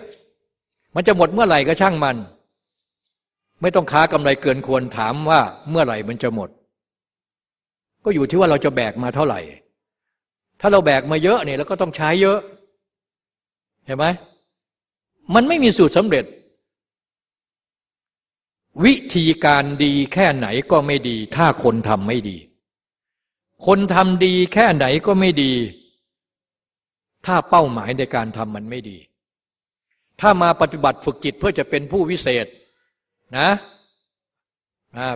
[SPEAKER 2] ๆมันจะหมดเมื่อไหร่ก็ช่างมัน ไม่ต้องค้ากำไรเกินควรถามว่าเมื่อไหร่มันจะหมด ก็อยู่ที่ว่าเราจะแบกมาเท่าไหร่ ถ้าเราแบกมาเยอะเนี่ยเราก็ต้องใช้เยอะ เห็นไหมมันไม่มีสูตรสำเร็จ วิธีการดีแค่ไหนก็ไม่ดี ถ้าคนทำไม่ดี คนทำดีแค่ไหนก็ไม่ดี ถ้าเป้าหมายในการทำมันไม่ดี ถ้ามาปฏิบัติฝึกจิตเพื่อจะเป็นผู้วิเศษนะ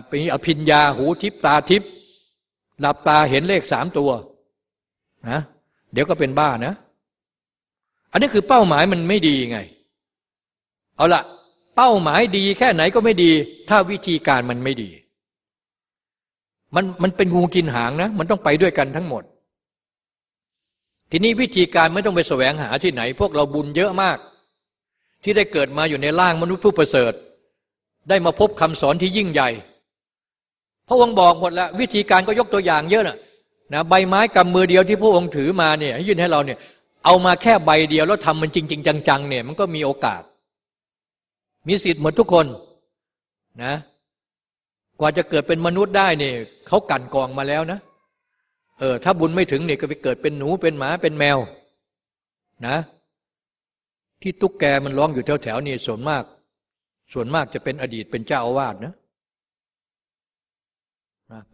[SPEAKER 2] เป็นอภิญญาหูทิพตาทิพหลับตาเห็นเลขสามตัวนะเดี๋ยวก็เป็นบ้านะ อันนี้คือเป้าหมายมันไม่ดีไง เอาละเป้าหมายดีแค่ไหนก็ไม่ดี ถ้าวิธีการมันไม่ดี มันมันเป็นงูกินหางนะ มันต้องไปด้วยกันทั้งหมด ทีนี้วิธีการไม่ต้องไปแสวงหาที่ไหน พวกเราบุญเยอะมาก ที่ได้เกิดมาอยู่ในร่างมนุษย์ผู้ประเสริฐ ได้มาพบคำสอนที่ยิ่งใหญ่พระองค์บอกหมดแล้ววิธีการก็ยกตัวอย่างเยอะนะนะใบไม้กำมือเดียวที่พระองค์ถือมาเนี่ยยื่นให้เราเนี่ย เอามาแค่ใบเดียวแล้วทำมันจริง ๆ จัง ๆ เนี่ย มันก็มีโอกาส มีสิทธิ์หมดทุกคนนะ กว่าจะเกิดเป็นมนุษย์ได้เนี่ยเขากันกองมาแล้วนะ เออ ถ้าบุญไม่ถึงเนี่ยก็ไปเกิดเป็นหนูเป็นหมาเป็นแมว นะ ที่ตุ๊กแกมันร้องอยู่แถวๆนี่ส่วนมาก ส่วนมากจะเป็นอดีตเป็นเจ้าอาวาสนะ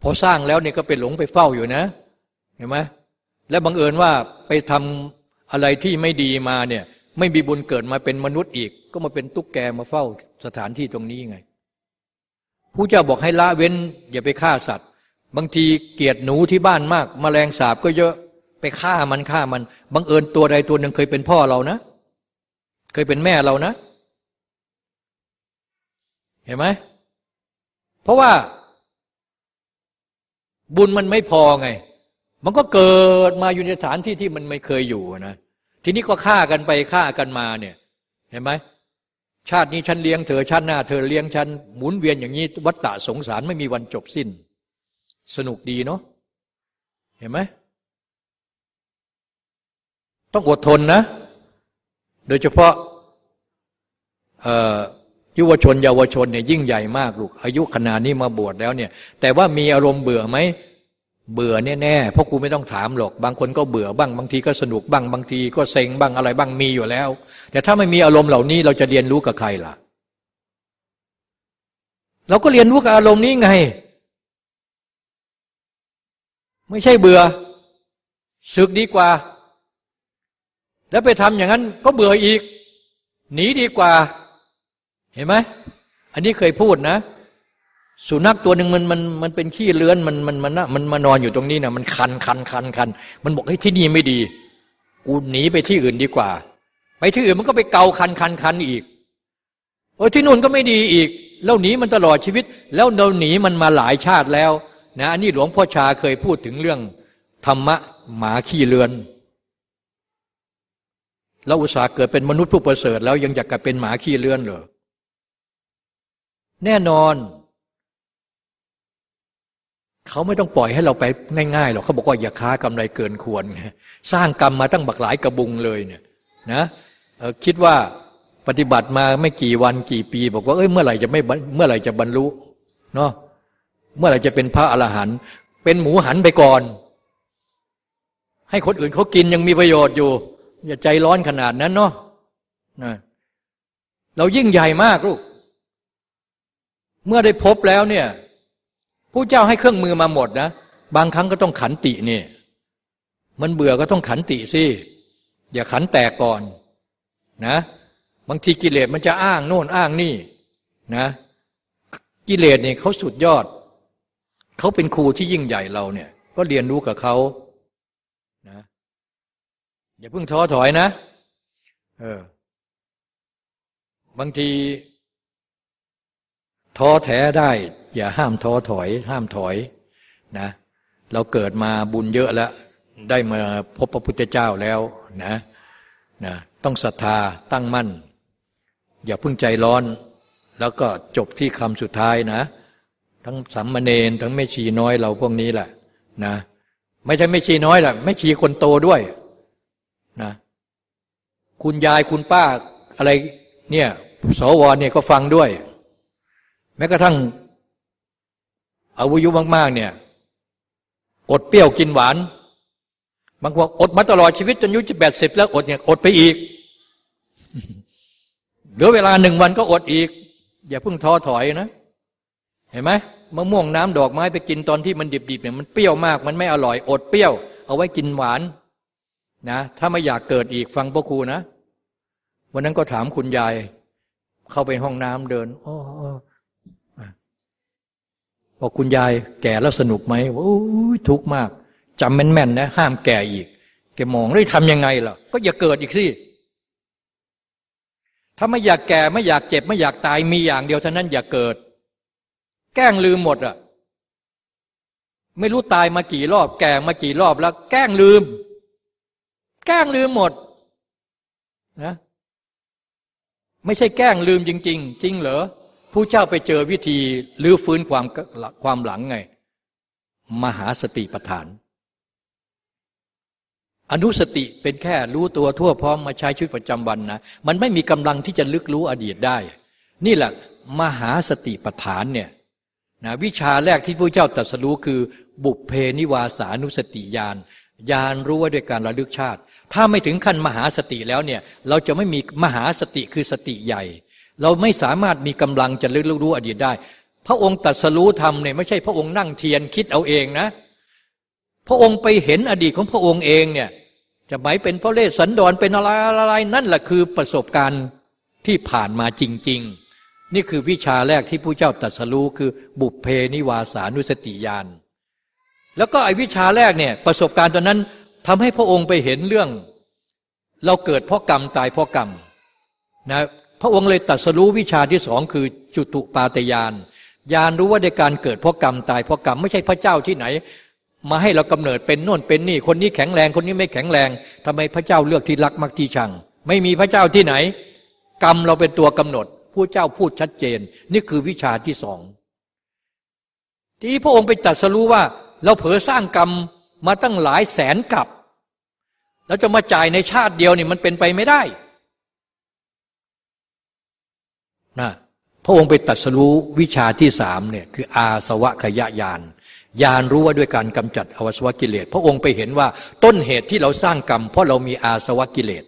[SPEAKER 2] พอสร้างแล้วเนี่ยก็ไปหลงไปเฝ้าอยู่นะ เห็นไหมและบังเอิญว่าไปทำ อะไรที่ไม่ดีมาเนี่ย ไม่มีบุญเกิดมาเป็นมนุษย์อีก ก็มาเป็นตุ๊กแกมาเฝ้าสถานที่ตรงนี้ไงผู้เจ้าบอกให้ละเว้น อย่าไปฆ่าสัตว์ บางทีเกียดหนูที่บ้านมากมแมลงสาบก็เยอะไปฆ่ามันฆ่ามันบังเอิญตัวใดตัวหนึ่งเคยเป็นพ่อเรานะ เคยเป็นแม่เรานะ เห็นไหมเพราะว่า บุญมันไม่พอไง มันก็เกิดมาอยู่ในสถานที่ที่มันไม่เคยอยู่นะทีนี้ก็ฆ่ากันไปฆ่ากันมาเนี่ย เห็นไหมชาตินี้ฉันเลี้ยงเธอชาติหน้าเธอเลี้ยงฉันหมุนเวียนอย่างนี้ วัฏฏะสงสารไม่มีวันจบสิ้น สนุกดีเนาะเห็นไหมต้องอดทนนะ โดยเฉพาะยุวชนเยาวชนเนี่ยยิ่งใหญ่มากลูกอายุขนาดนี้มาบวชแล้วเนี่ย แต่ว่ามีอารมณ์เบื่อไหม เบื่อแน่ๆเพราะกูไม่ต้องถามหรอก บางคนก็เบื่อบ้าง บางทีก็สนุกบ้าง บางทีก็เซ็งบ้างอะไรบ้างมีอยู่แล้ว แต่ถ้าไม่มีอารมณ์เหล่านี้เราจะเรียนรู้กับใครล่ะ เราก็เรียนรู้กับอารมณ์นี้ไง ไม่ใช่เบื่อสึกดีกว่า แล้วไปทำอย่างนั้นก็เบื่ออีก หนีดีกว่า เห็นไหมอันนี้เคยพูดนะ สุนัขตัวหนึ่งมันมันมันเป็นขี้เลื้อนมันมันมันมันมานอนอยู่ตรงนี้นะมันคันคันคันคันมันบอกเฮ้ที่นี่ไม่ดีกูหนีไปที่อื่นดีกว่า ไปที่อื่นมันก็ไปเกาคันคันคันอีกโอ้ที่นู่นก็ไม่ดีอีก แล้วหนีมันตลอดชีวิต แล้วเราหนีมันมาหลายชาติแล้ว นะอันนี้หลวงพ่อชาเคยพูดถึงเรื่องธรรมะหมาขี้เลือนเราอุตส่าห์เกิดเป็นมนุษย์ผู้ประเสริฐแล้วยังอยากกลับเป็นหมาขี้เลือนเหรอแน่นอน เขาไม่ต้องปล่อยให้เราไปง่ายๆหรอกเขาบอกว่าอย่าค้ากำไรเกินควร สร้างกรรมมาตั้งบักหลายกระบุงเลยเนี่ยนะคิดว่าปฏิบัติมาไม่กี่วันกี่ปี บอกว่าเอ้ยเมื่อไหร่จะไม่เมื่อไหร่จะบรรลุเนาะเมื่อไหร่จะเป็นพระอรหันต์เป็นหมูหันไปก่อน ให้คนอื่นเขากินยังมีประโยชน์อยู่ อย่าใจร้อนขนาดนั้นเนาะนะเรายิ่งใหญ่มากลูก เมื่อได้พบแล้วเนี่ย ผู้เจ้าให้เครื่องมือมาหมดนะ บางครั้งก็ต้องขันติเนี่ยมันเบื่อก็ต้องขันติสิอย่าขันแตกก่อนนะ บางทีกิเลสมันจะอ้างโน่นอ้างนี่นะ กิเลสเนี่ยเขาสุดยอด เขาเป็นครูที่ยิ่งใหญ่เราเนี่ย ก็เรียนรู้กับเขานะอย่าเพิ่งท้อถอยนะ เออ บางทีท้อแท้ได้ อย่าห้ามท้อถอย ห้ามถอยนะ เราเกิดมาบุญเยอะแล้ว ได้มาพบพระพุทธเจ้าแล้วนะนะต้องศรัทธาตั้งมั่น อย่าพึ่งใจร้อน แล้วก็จบที่คำสุดท้ายนะ ทั้งสัมมเนนทั้งแม่ชีน้อยเราพวกนี้แหละนะ ไม่ใช่แม่ชีน้อยแหละแม่ชีคนโตด้วยนะคุณยายคุณป้าอะไรเนี่ยสวเนี่ยก็ฟังด้วย แม้กระทั่ง อาวุยุมากๆ เนี่ย อดเปรี้ยวกินหวาน บางคนอดมาตลอดชีวิตจนอายุจะแปดสิบแล้วอดเนี่ยอดไปอีกเหลือเวลาหนึ่งวันก็อดอีก อย่าเพิ่งท้อถอยนะ เห็นไหมมะม่วงน้ำดอกไม้ไปกินตอนที่มันดิบๆเนี่ยมันเปรี้ยวมาก มันไม่อร่อยอดเปรี้ยว เอาไว้กินหวานนะถ้าไม่อยากเกิดอีกฟังพ่อครูนะ วันนั้นก็ถามคุณยาย เข้าไปห้องน้ำเดินโอ้ บอกคุณยายแก่แล้วสนุกไหมโอ้ยทุกข์มากจำแม่นๆนะ ห้ามแก่อีก แกมองได้ทำยังไงล่ะ ก็อย่าเกิดอีกสิถ้าไม่อยากแก่ไม่อยากเจ็บ ไม่อยากตายมีอย่างเดียวเท่านั้นอย่าเกิด แกล้งลืมหมดอะ ไม่รู้ตายมากี่รอบ แก่มากี่รอบแล้ว แกล้งลืม แกล้งลืมหมดนะไม่ใช่แกล้งลืมจริง ๆ จริงเหรอ ผู้เจ้าไปเจอวิธีลื้อฟื้นความความหลังไง มหาสติปัฏฐาน อนุสติเป็นแค่รู้ตัวทั่วพร้อมมาใช้ชีวิตประจำวันนะมันไม่มีกำลังที่จะลึกรู้อดีตได้ นี่แหละมหาสติปัฏฐานเนี่ยนะวิชาแรกที่พระเจ้าตรัสรู้คือ บุพเพนิวาสานุสติญาณญาณรู้ว่าด้วยการระลึกชาติ ถ้าไม่ถึงขั้นมหาสติแล้วเนี่ย เราจะไม่มีมหาสติคือสติใหญ่ เราไม่สามารถมีกำลังจะลึกรู้อดีตได้ พระองค์ตรัสรู้ธรรมเนี่ยไม่ใช่พระองค์นั่งเทียนคิดเอาเองนะ พระองค์ไปเห็นอดีตของพระองค์เองเนี่ย จะหมายเป็นพระเลศสันดอนเป็นอะไรอะไรนั่นแหละคือประสบการณ์ที่ผ่านมาจริง ๆ นี่คือวิชาแรกที่ผู้เจ้าตรัสรู้คือบุพเพนิวาสานุสติญาณแล้วก็ไอ้วิชาแรกเนี่ยประสบการณ์ตอนนั้นทำให้พระองค์ไปเห็นเรื่อง เราเกิดเพราะกรรมตายเพราะกรรมนะ พระองค์เลยตรัสรู้วิชาที่สองคือจุตุปาตยานญาณรู้ว่าในการเกิดเพราะกรรมตายเพราะกรรมไม่ใช่พระเจ้าที่ไหน มาให้เรากำเนิดเป็นโน่นเป็นนี่ คนนี้แข็งแรงคนนี้ไม่แข็งแรงทำไมพระเจ้าเลือกที่รักมักที่ชัง ไม่มีพระเจ้าที่ไหน กรรมเราเป็นตัวกำหนดผู้เจ้าพูดชัดเจน นี่คือวิชาที่สองที่พระองค์ไปตรัสรู้ว่า เราเผลอสร้างกรรมมาตั้งหลายแสนกับ แล้วจะมาจ่ายในชาติเดียวนี่มันเป็นไปไม่ได้ นะพระองค์ไปตัดสรู้วิชาที่สามเนี่ยคืออาสวะขยะยานยานรู้ว่าด้วยการกำจัดอวสวกิเลส พระองค์ไปเห็นว่าต้นเหตุที่เราสร้างกรรม เพราะเรามีอาสวะกิเลส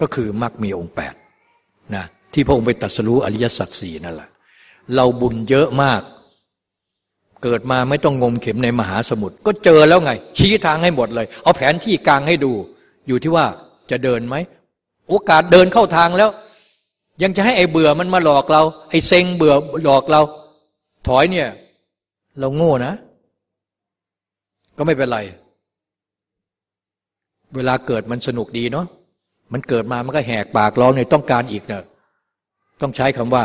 [SPEAKER 2] ก็คือมรรคมีองค์แปดนะที่พระองค์ไปตัดสรู้อริยสัจสี่นั่นแหละเราบุญเยอะมาก เกิดมาไม่ต้องงมเข็มในมหาสมุทรก็เจอแล้วไง ชี้ทางให้หมดเลย เอาแผนที่กลางให้ดู อยู่ที่ว่าจะเดินไหมโอกาสเดินเข้าทางแล้ว ยังจะให้ไอ้เบื่อมันมาหลอกเรา ไอ้เซ็งเบื่อหลอกเรา ถอยเนี่ย เราโง่นะ ก็ไม่เป็นไร เวลาเกิดมันสนุกดีเนาะมันเกิดมามันก็แหกปากร้องเนี่ยต้องการอีกเนะต้องใช้คำว่า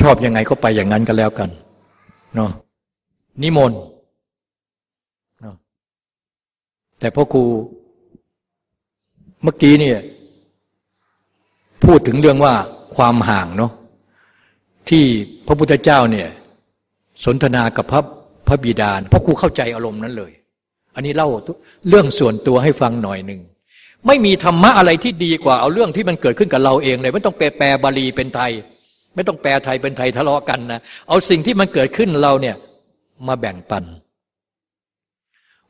[SPEAKER 2] ชอบยังไงก็ไปอย่างนั้นกันแล้วกันเนาะนิมนต์เนาะแต่พ่อครูเมื่อกี้เนี่ย พูดถึงเรื่องว่าความห่างเนาะที่พระพุทธเจ้าเนี่ยสนทนากับพระพระบิดาเพราะครูเข้าใจอารมณ์นั้นเลย อันนี้เล่าเรื่องส่วนตัวให้ฟังหน่อยหนึ่งไม่มีธรรมะอะไรที่ดีกว่าเอาเรื่องที่มันเกิดขึ้นกับเราเองเลยไม่ต้องแปลแปลบาลีเป็นไทย ไม่ต้องแปลไทยเป็นไทยทะเลาะกันนะเอาสิ่งที่มันเกิดขึ้นเราเนี่ยมาแบ่งปัน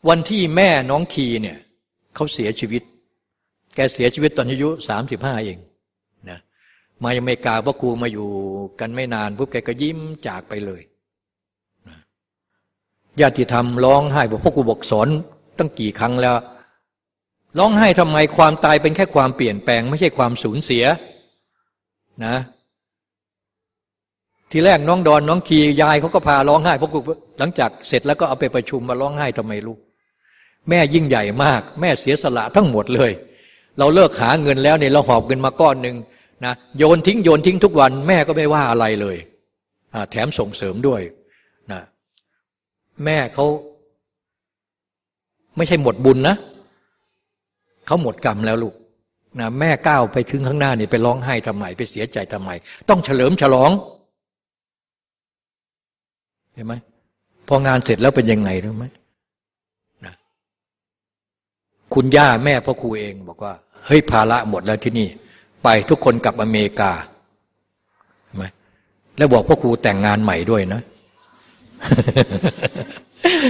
[SPEAKER 2] วันที่แม่น้องคีเนี่ยเขาเสียชีวิต แกเสียชีวิตตอนอายุสามสิบห้าเอง มาอเมริกาพ่อครูมาอยู่กันไม่นานปุ๊บแกก็ยิ้มจากไปเลยญาติธรรมร้องไห้บอกพ่อครูบอกสอนตั้งกี่ครั้งแล้ว ร้องไห้ทำไมความตายเป็นแค่ความเปลี่ยนแปลง ไม่ใช่ความสูญเสีย นะ ทีแรกน้องดอนน้องคียายเขาก็พาร้องไห้พ่อครูหลังจากเสร็จแล้วก็เอาไปประชุมมาร้องไห้ทำไมลูกแม่ยิ่งใหญ่มาก แม่เสียสละทั้งหมดเลย เราเลิกหาเงินแล้วเนี่ยเราหอบเงินมาก้อนหนึ่ง นะโยนทิ้งโยนทิ้งทุกวันแม่ก็ไม่ว่าอะไรเลยแถมส่งเสริมด้วยนะแม่เขาไม่ใช่หมดบุญนะเขาหมดกรรมแล้วลูกนะแม่ก้าวไปถึงข้างหน้านี่ไปร้องไห้ทำไมไปเสียใจทำไม ต้องเฉลิมฉลอง เห็นไหมพองานเสร็จแล้วเป็นยังไงรู้ไหมนะคุณย่าแม่พ่อครูเองบอกว่า เฮ้ยภาระหมดแล้วที่นี่ ไปทุกคนกลับอเมริกาไหมแล้วบอกพ่อครูแต่งงานใหม่ด้วยนะ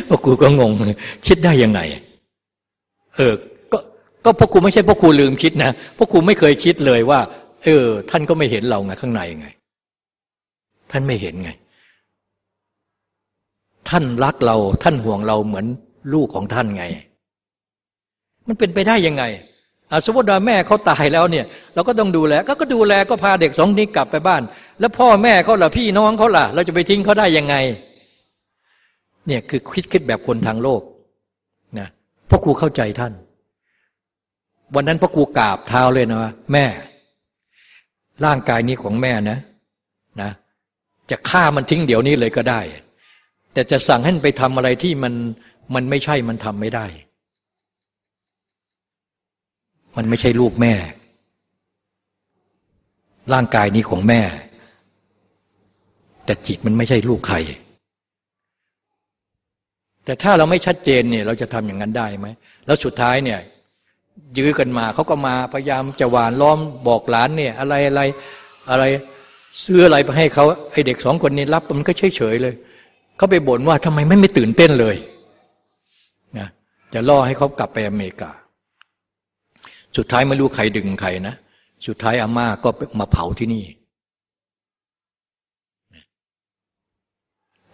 [SPEAKER 2] พ่อครูก็งง คิดได้ยังไง เออ ก็ก็พ่อครูไม่ใช่พ่อครูลืมคิดนะพ่อครูไม่เคยคิดเลยว่า เออ ท่านก็ไม่เห็นเราไงข้างในไง ท่านไม่เห็นไง ท่านรักเรา ท่านห่วงเราเหมือนลูกของท่านไง มันเป็นไปได้ยังไง สมมติว่าแม่เขาตายแล้วเนี่ย เราก็ต้องดูแลก็ก็ดูแลก็พาเด็กสองนี้กลับไปบ้าน แล้วพ่อแม่เขาล่ะพี่น้องเขาล่ะ เราจะไปทิ้งเขาได้ยังไง เนี่ยคือคิดคิดแบบคนทางโลกนะพ่อครูเข้าใจท่าน วันนั้นพ่อครูกราบเท้าเลยนะว่าแม่ ร่างกายนี้ของแม่นะนะ จะฆ่ามันทิ้งเดี๋ยวนี้เลยก็ได้ แต่จะสั่งให้ไปทำอะไรที่มันมันไม่ใช่มันทำไม่ได้ มันไม่ใช่ลูกแม่ ร่างกายนี้ของแม่ แต่จิตมันไม่ใช่ลูกใคร แต่ถ้าเราไม่ชัดเจนเนี่ย เราจะทำอย่างนั้นได้ไหม แล้วสุดท้ายเนี่ย ยื้อกันมาเขาก็มาพยายามจะหวานล้อมบอกหลานเนี่ย อะไรอะไรอะไรซื้ออะไรไปให้เขาไอเด็กสองคนนี้รับมันก็เฉยเฉยเลยเขาไปบ่นว่าทำไมไม่ไม่ตื่นเต้นเลยนะจะล่อให้เขากลับไปอเมริกา สุดท้ายไม่รู้ใครดึงใครนะ สุดท้ายอาม่าก็มาเผาที่นี่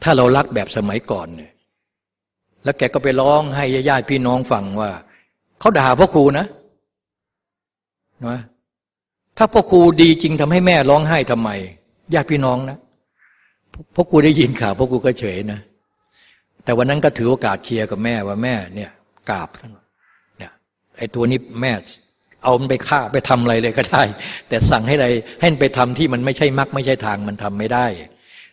[SPEAKER 2] ถ้าเรารักแบบสมัยก่อนเนี่ยแล้วแกก็ไปร้องให้ญาติพี่น้องฟังว่า เขาด่าพ่อครูนะนะถ้าพ่อครูดีจริงทำให้แม่ร้องไห้ทำไมญาติพี่น้องนะพ่อครูได้ยินข่าวพ่อครูก็เฉยนะ แต่วันนั้นก็ถือโอกาสเคลียร์กับแม่ว่าแม่เนี่ยกราบเนี่ยไอ้ตัวนี้แม่ เอามันไปฆ่าไปทำอะไรเลยก็ได้ แต่สั่งให้อะไรให้มันไปทำที่มันไม่ใช่มักไม่ใช่ทางมันทำไม่ได้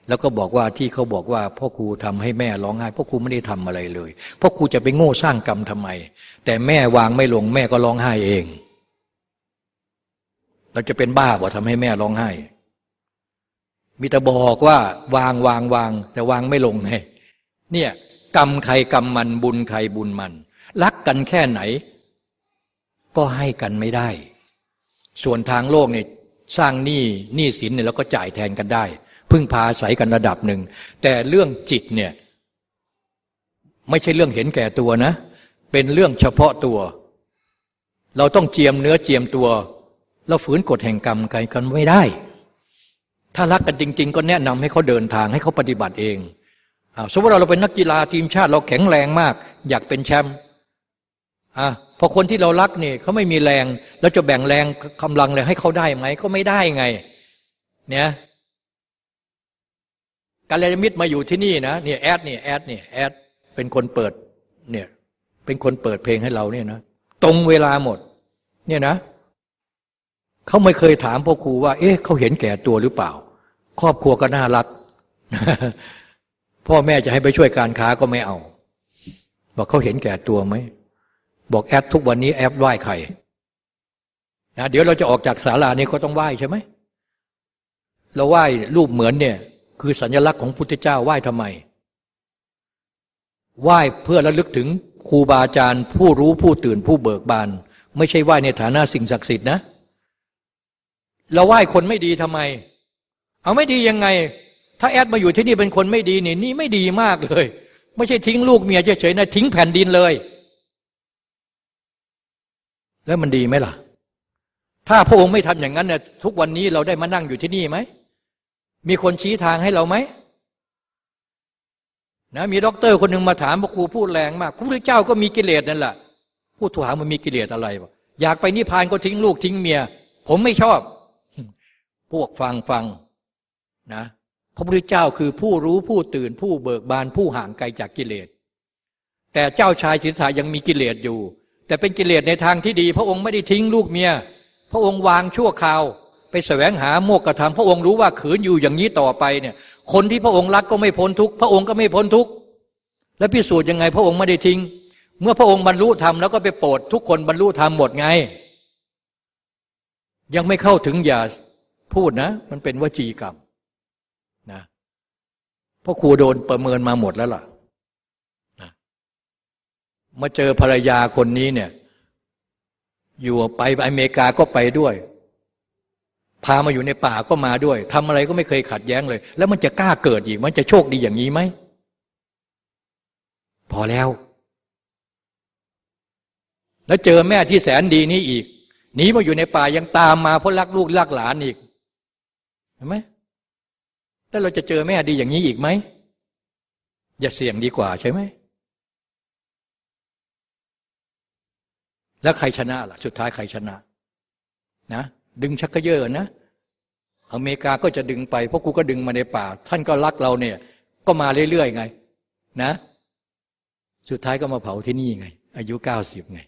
[SPEAKER 2] แล้วก็บอกว่าที่เขาบอกว่าพ่อครูทำให้แม่ร้องไห้พ่อครูไม่ได้ทำอะไรเลยพ่อครูจะไปโง่สร้างกรรมทำไม แต่แม่วางไม่ลงแม่ก็ร้องไห้เอง เราจะเป็นบ้าบ่ทำให้แม่ร้องไห้ มีแต่บอกว่าวางวางวาง แต่วางไม่ลงไงเนี่ยกรรมใครกรรมมันบุญใครบุญมัน รักกันแค่ไหน ก็ให้กันไม่ได้ ส่วนทางโลกเนี่ยสร้างหนี้หนี้สินเนี่ยเราก็จ่ายแทนกันได้ พึ่งพาอาศัยกันระดับหนึ่ง แต่เรื่องจิตเนี่ยไม่ใช่เรื่องเห็นแก่ตัวนะ เป็นเรื่องเฉพาะตัว เราต้องเจียมเนื้อเจียมตัว เราฝืนกฎแห่งกรรมกันไม่ได้ ถ้ารักกันจริง ๆ ก็แนะนำให้เขาเดินทางให้เขาปฏิบัติเองสมมติเราเราเป็นนักกีฬาทีมชาติเราแข็งแรงมาก อยากเป็นแชมป์อะ พอคนที่เรารักเนี่ยเขาไม่มีแรงเราจะแบ่งแรงกำลังเลยให้เขาได้ไหมเขาไม่ได้ไง เนี่ยกาลยมิตรมาอยู่ที่นี่นะเนี่ยแอดเนี่ยแอดเนี่ยแอดเป็นคนเปิดเนี่ยเป็นคนเปิดเพลงให้เราเนี่ยนะตรงเวลาหมด เนี่ยนะเขาไม่เคยถามพ่อครูว่า เอ๊ะเขาเห็นแก่ตัวหรือเปล่า ครอบครัวก็น่ารัก พ่อแม่จะให้ไปช่วยการค้าก็ไม่เอาบอกเขาเห็นแก่ตัวไหม บอกแอดทุกวันนี้แอดไหว้ใครนะเดี๋ยวเราจะออกจากศาลานี้ก็ต้องไหว้ใช่ไหมเราไหว้รูปเหมือนเนี่ย คือสัญลักษณ์ของพุทธเจ้าไหว้ทำไม ไหว้เพื่อระลึกถึงครูบาอาจารย์ ผู้รู้ผู้ตื่นผู้เบิกบาน ไม่ใช่ไหว้ในฐานะสิ่งศักดิ์สิทธิ์นะ เราไหว้คนไม่ดีทำไม เอาไม่ดียังไง ถ้าแอดมาอยู่ที่นี่เป็นคนไม่ดีนี่นี่ไม่ดีมากเลย ไม่ใช่ทิ้งลูกเมียเฉยๆนะทิ้งแผ่นดินเลย แล้วมันดีไหมล่ะ ถ้าพระองค์ไม่ทำอย่างนั้นเนี่ยทุกวันนี้เราได้มานั่งอยู่ที่นี่ไหม มีคนชี้ทางให้เราไหมนะมีด็อกเตอร์คนหนึ่งมาถามพ่อครูพูดแรงมากพระพุทธเจ้าก็มีกิเลสนั่นแหละพูดถามมันมีกิเลสอะไรวะอยากไปนิพพานก็ทิ้งลูกทิ้งเมีย ผมไม่ชอบ พวกฟังฟังนะพระพุทธเจ้าคือผู้รู้ผู้ตื่นผู้เบิกบานผู้ห่างไกลจากกิเลส แต่เจ้าชายสิทธัตถะยังมีกิเลสอยู่ แต่เป็นกิเลสในทางที่ดี พระองค์ไม่ได้ทิ้งลูกเมีย พระองค์วางชั่วคราว ไปแสวงหาโมกขธรรมพระองค์รู้ว่าขืนอยู่อย่างนี้ต่อไปเนี่ย คนที่พระองค์รักก็ไม่พ้นทุกพระองค์ก็ไม่พ้นทุกและพิสูจน์ยังไง พระองค์ไม่ได้ทิ้ง เมื่อพระองค์บรรลุธรรมแล้วก็ไปโปรดทุกคนบรรลุธรรมหมดไง ยังไม่เข้าถึงอย่าพูดนะ มันเป็นวจีกรรมนะพ่อครูโดนประเมินมาหมดแล้วล่ะ มาเจอภรรยาคนนี้เนี่ย อยู่ไปอเมริกาก็ไปด้วย พามาอยู่ในป่าก็มาด้วยทำอะไรก็ไม่เคยขัดแย้งเลย แล้วมันจะกล้าเกิดอีก มันจะโชคดีอย่างนี้ไหม พอแล้ว แล้วเจอแม่ที่แสนดีนี้อีกหนีมาอยู่ในป่ายังตามมาเพราะรักลูกรักหลานอีกเห็นไหมแล้วเราจะเจอแม่ดีอย่างนี้อีกไหมอย่าเสี่ยงดีกว่าใช่ไหม แล้วใครชนะล่ะ สุดท้ายใครชนะ นะ ดึงชักกระเยอะนะ อเมริกาก็จะดึงไป เพราะกูก็ดึงมาในป่า ท่านก็รักเราเนี่ย ก็มาเรื่อยๆไง นะ สุดท้ายก็มาเผาที่นี่ไง อายุเก้าสิบไง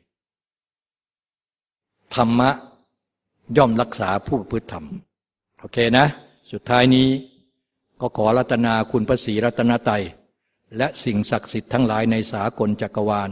[SPEAKER 2] ธรรมะย่อมรักษาผู้พฤติธรรม โอเคนะ สุดท้ายนี้ก็ขอรัตนาคุณพระศรีรัตนไตยและสิ่งศักดิ์สิทธิ์ทั้งหลายในสากลจักรวาล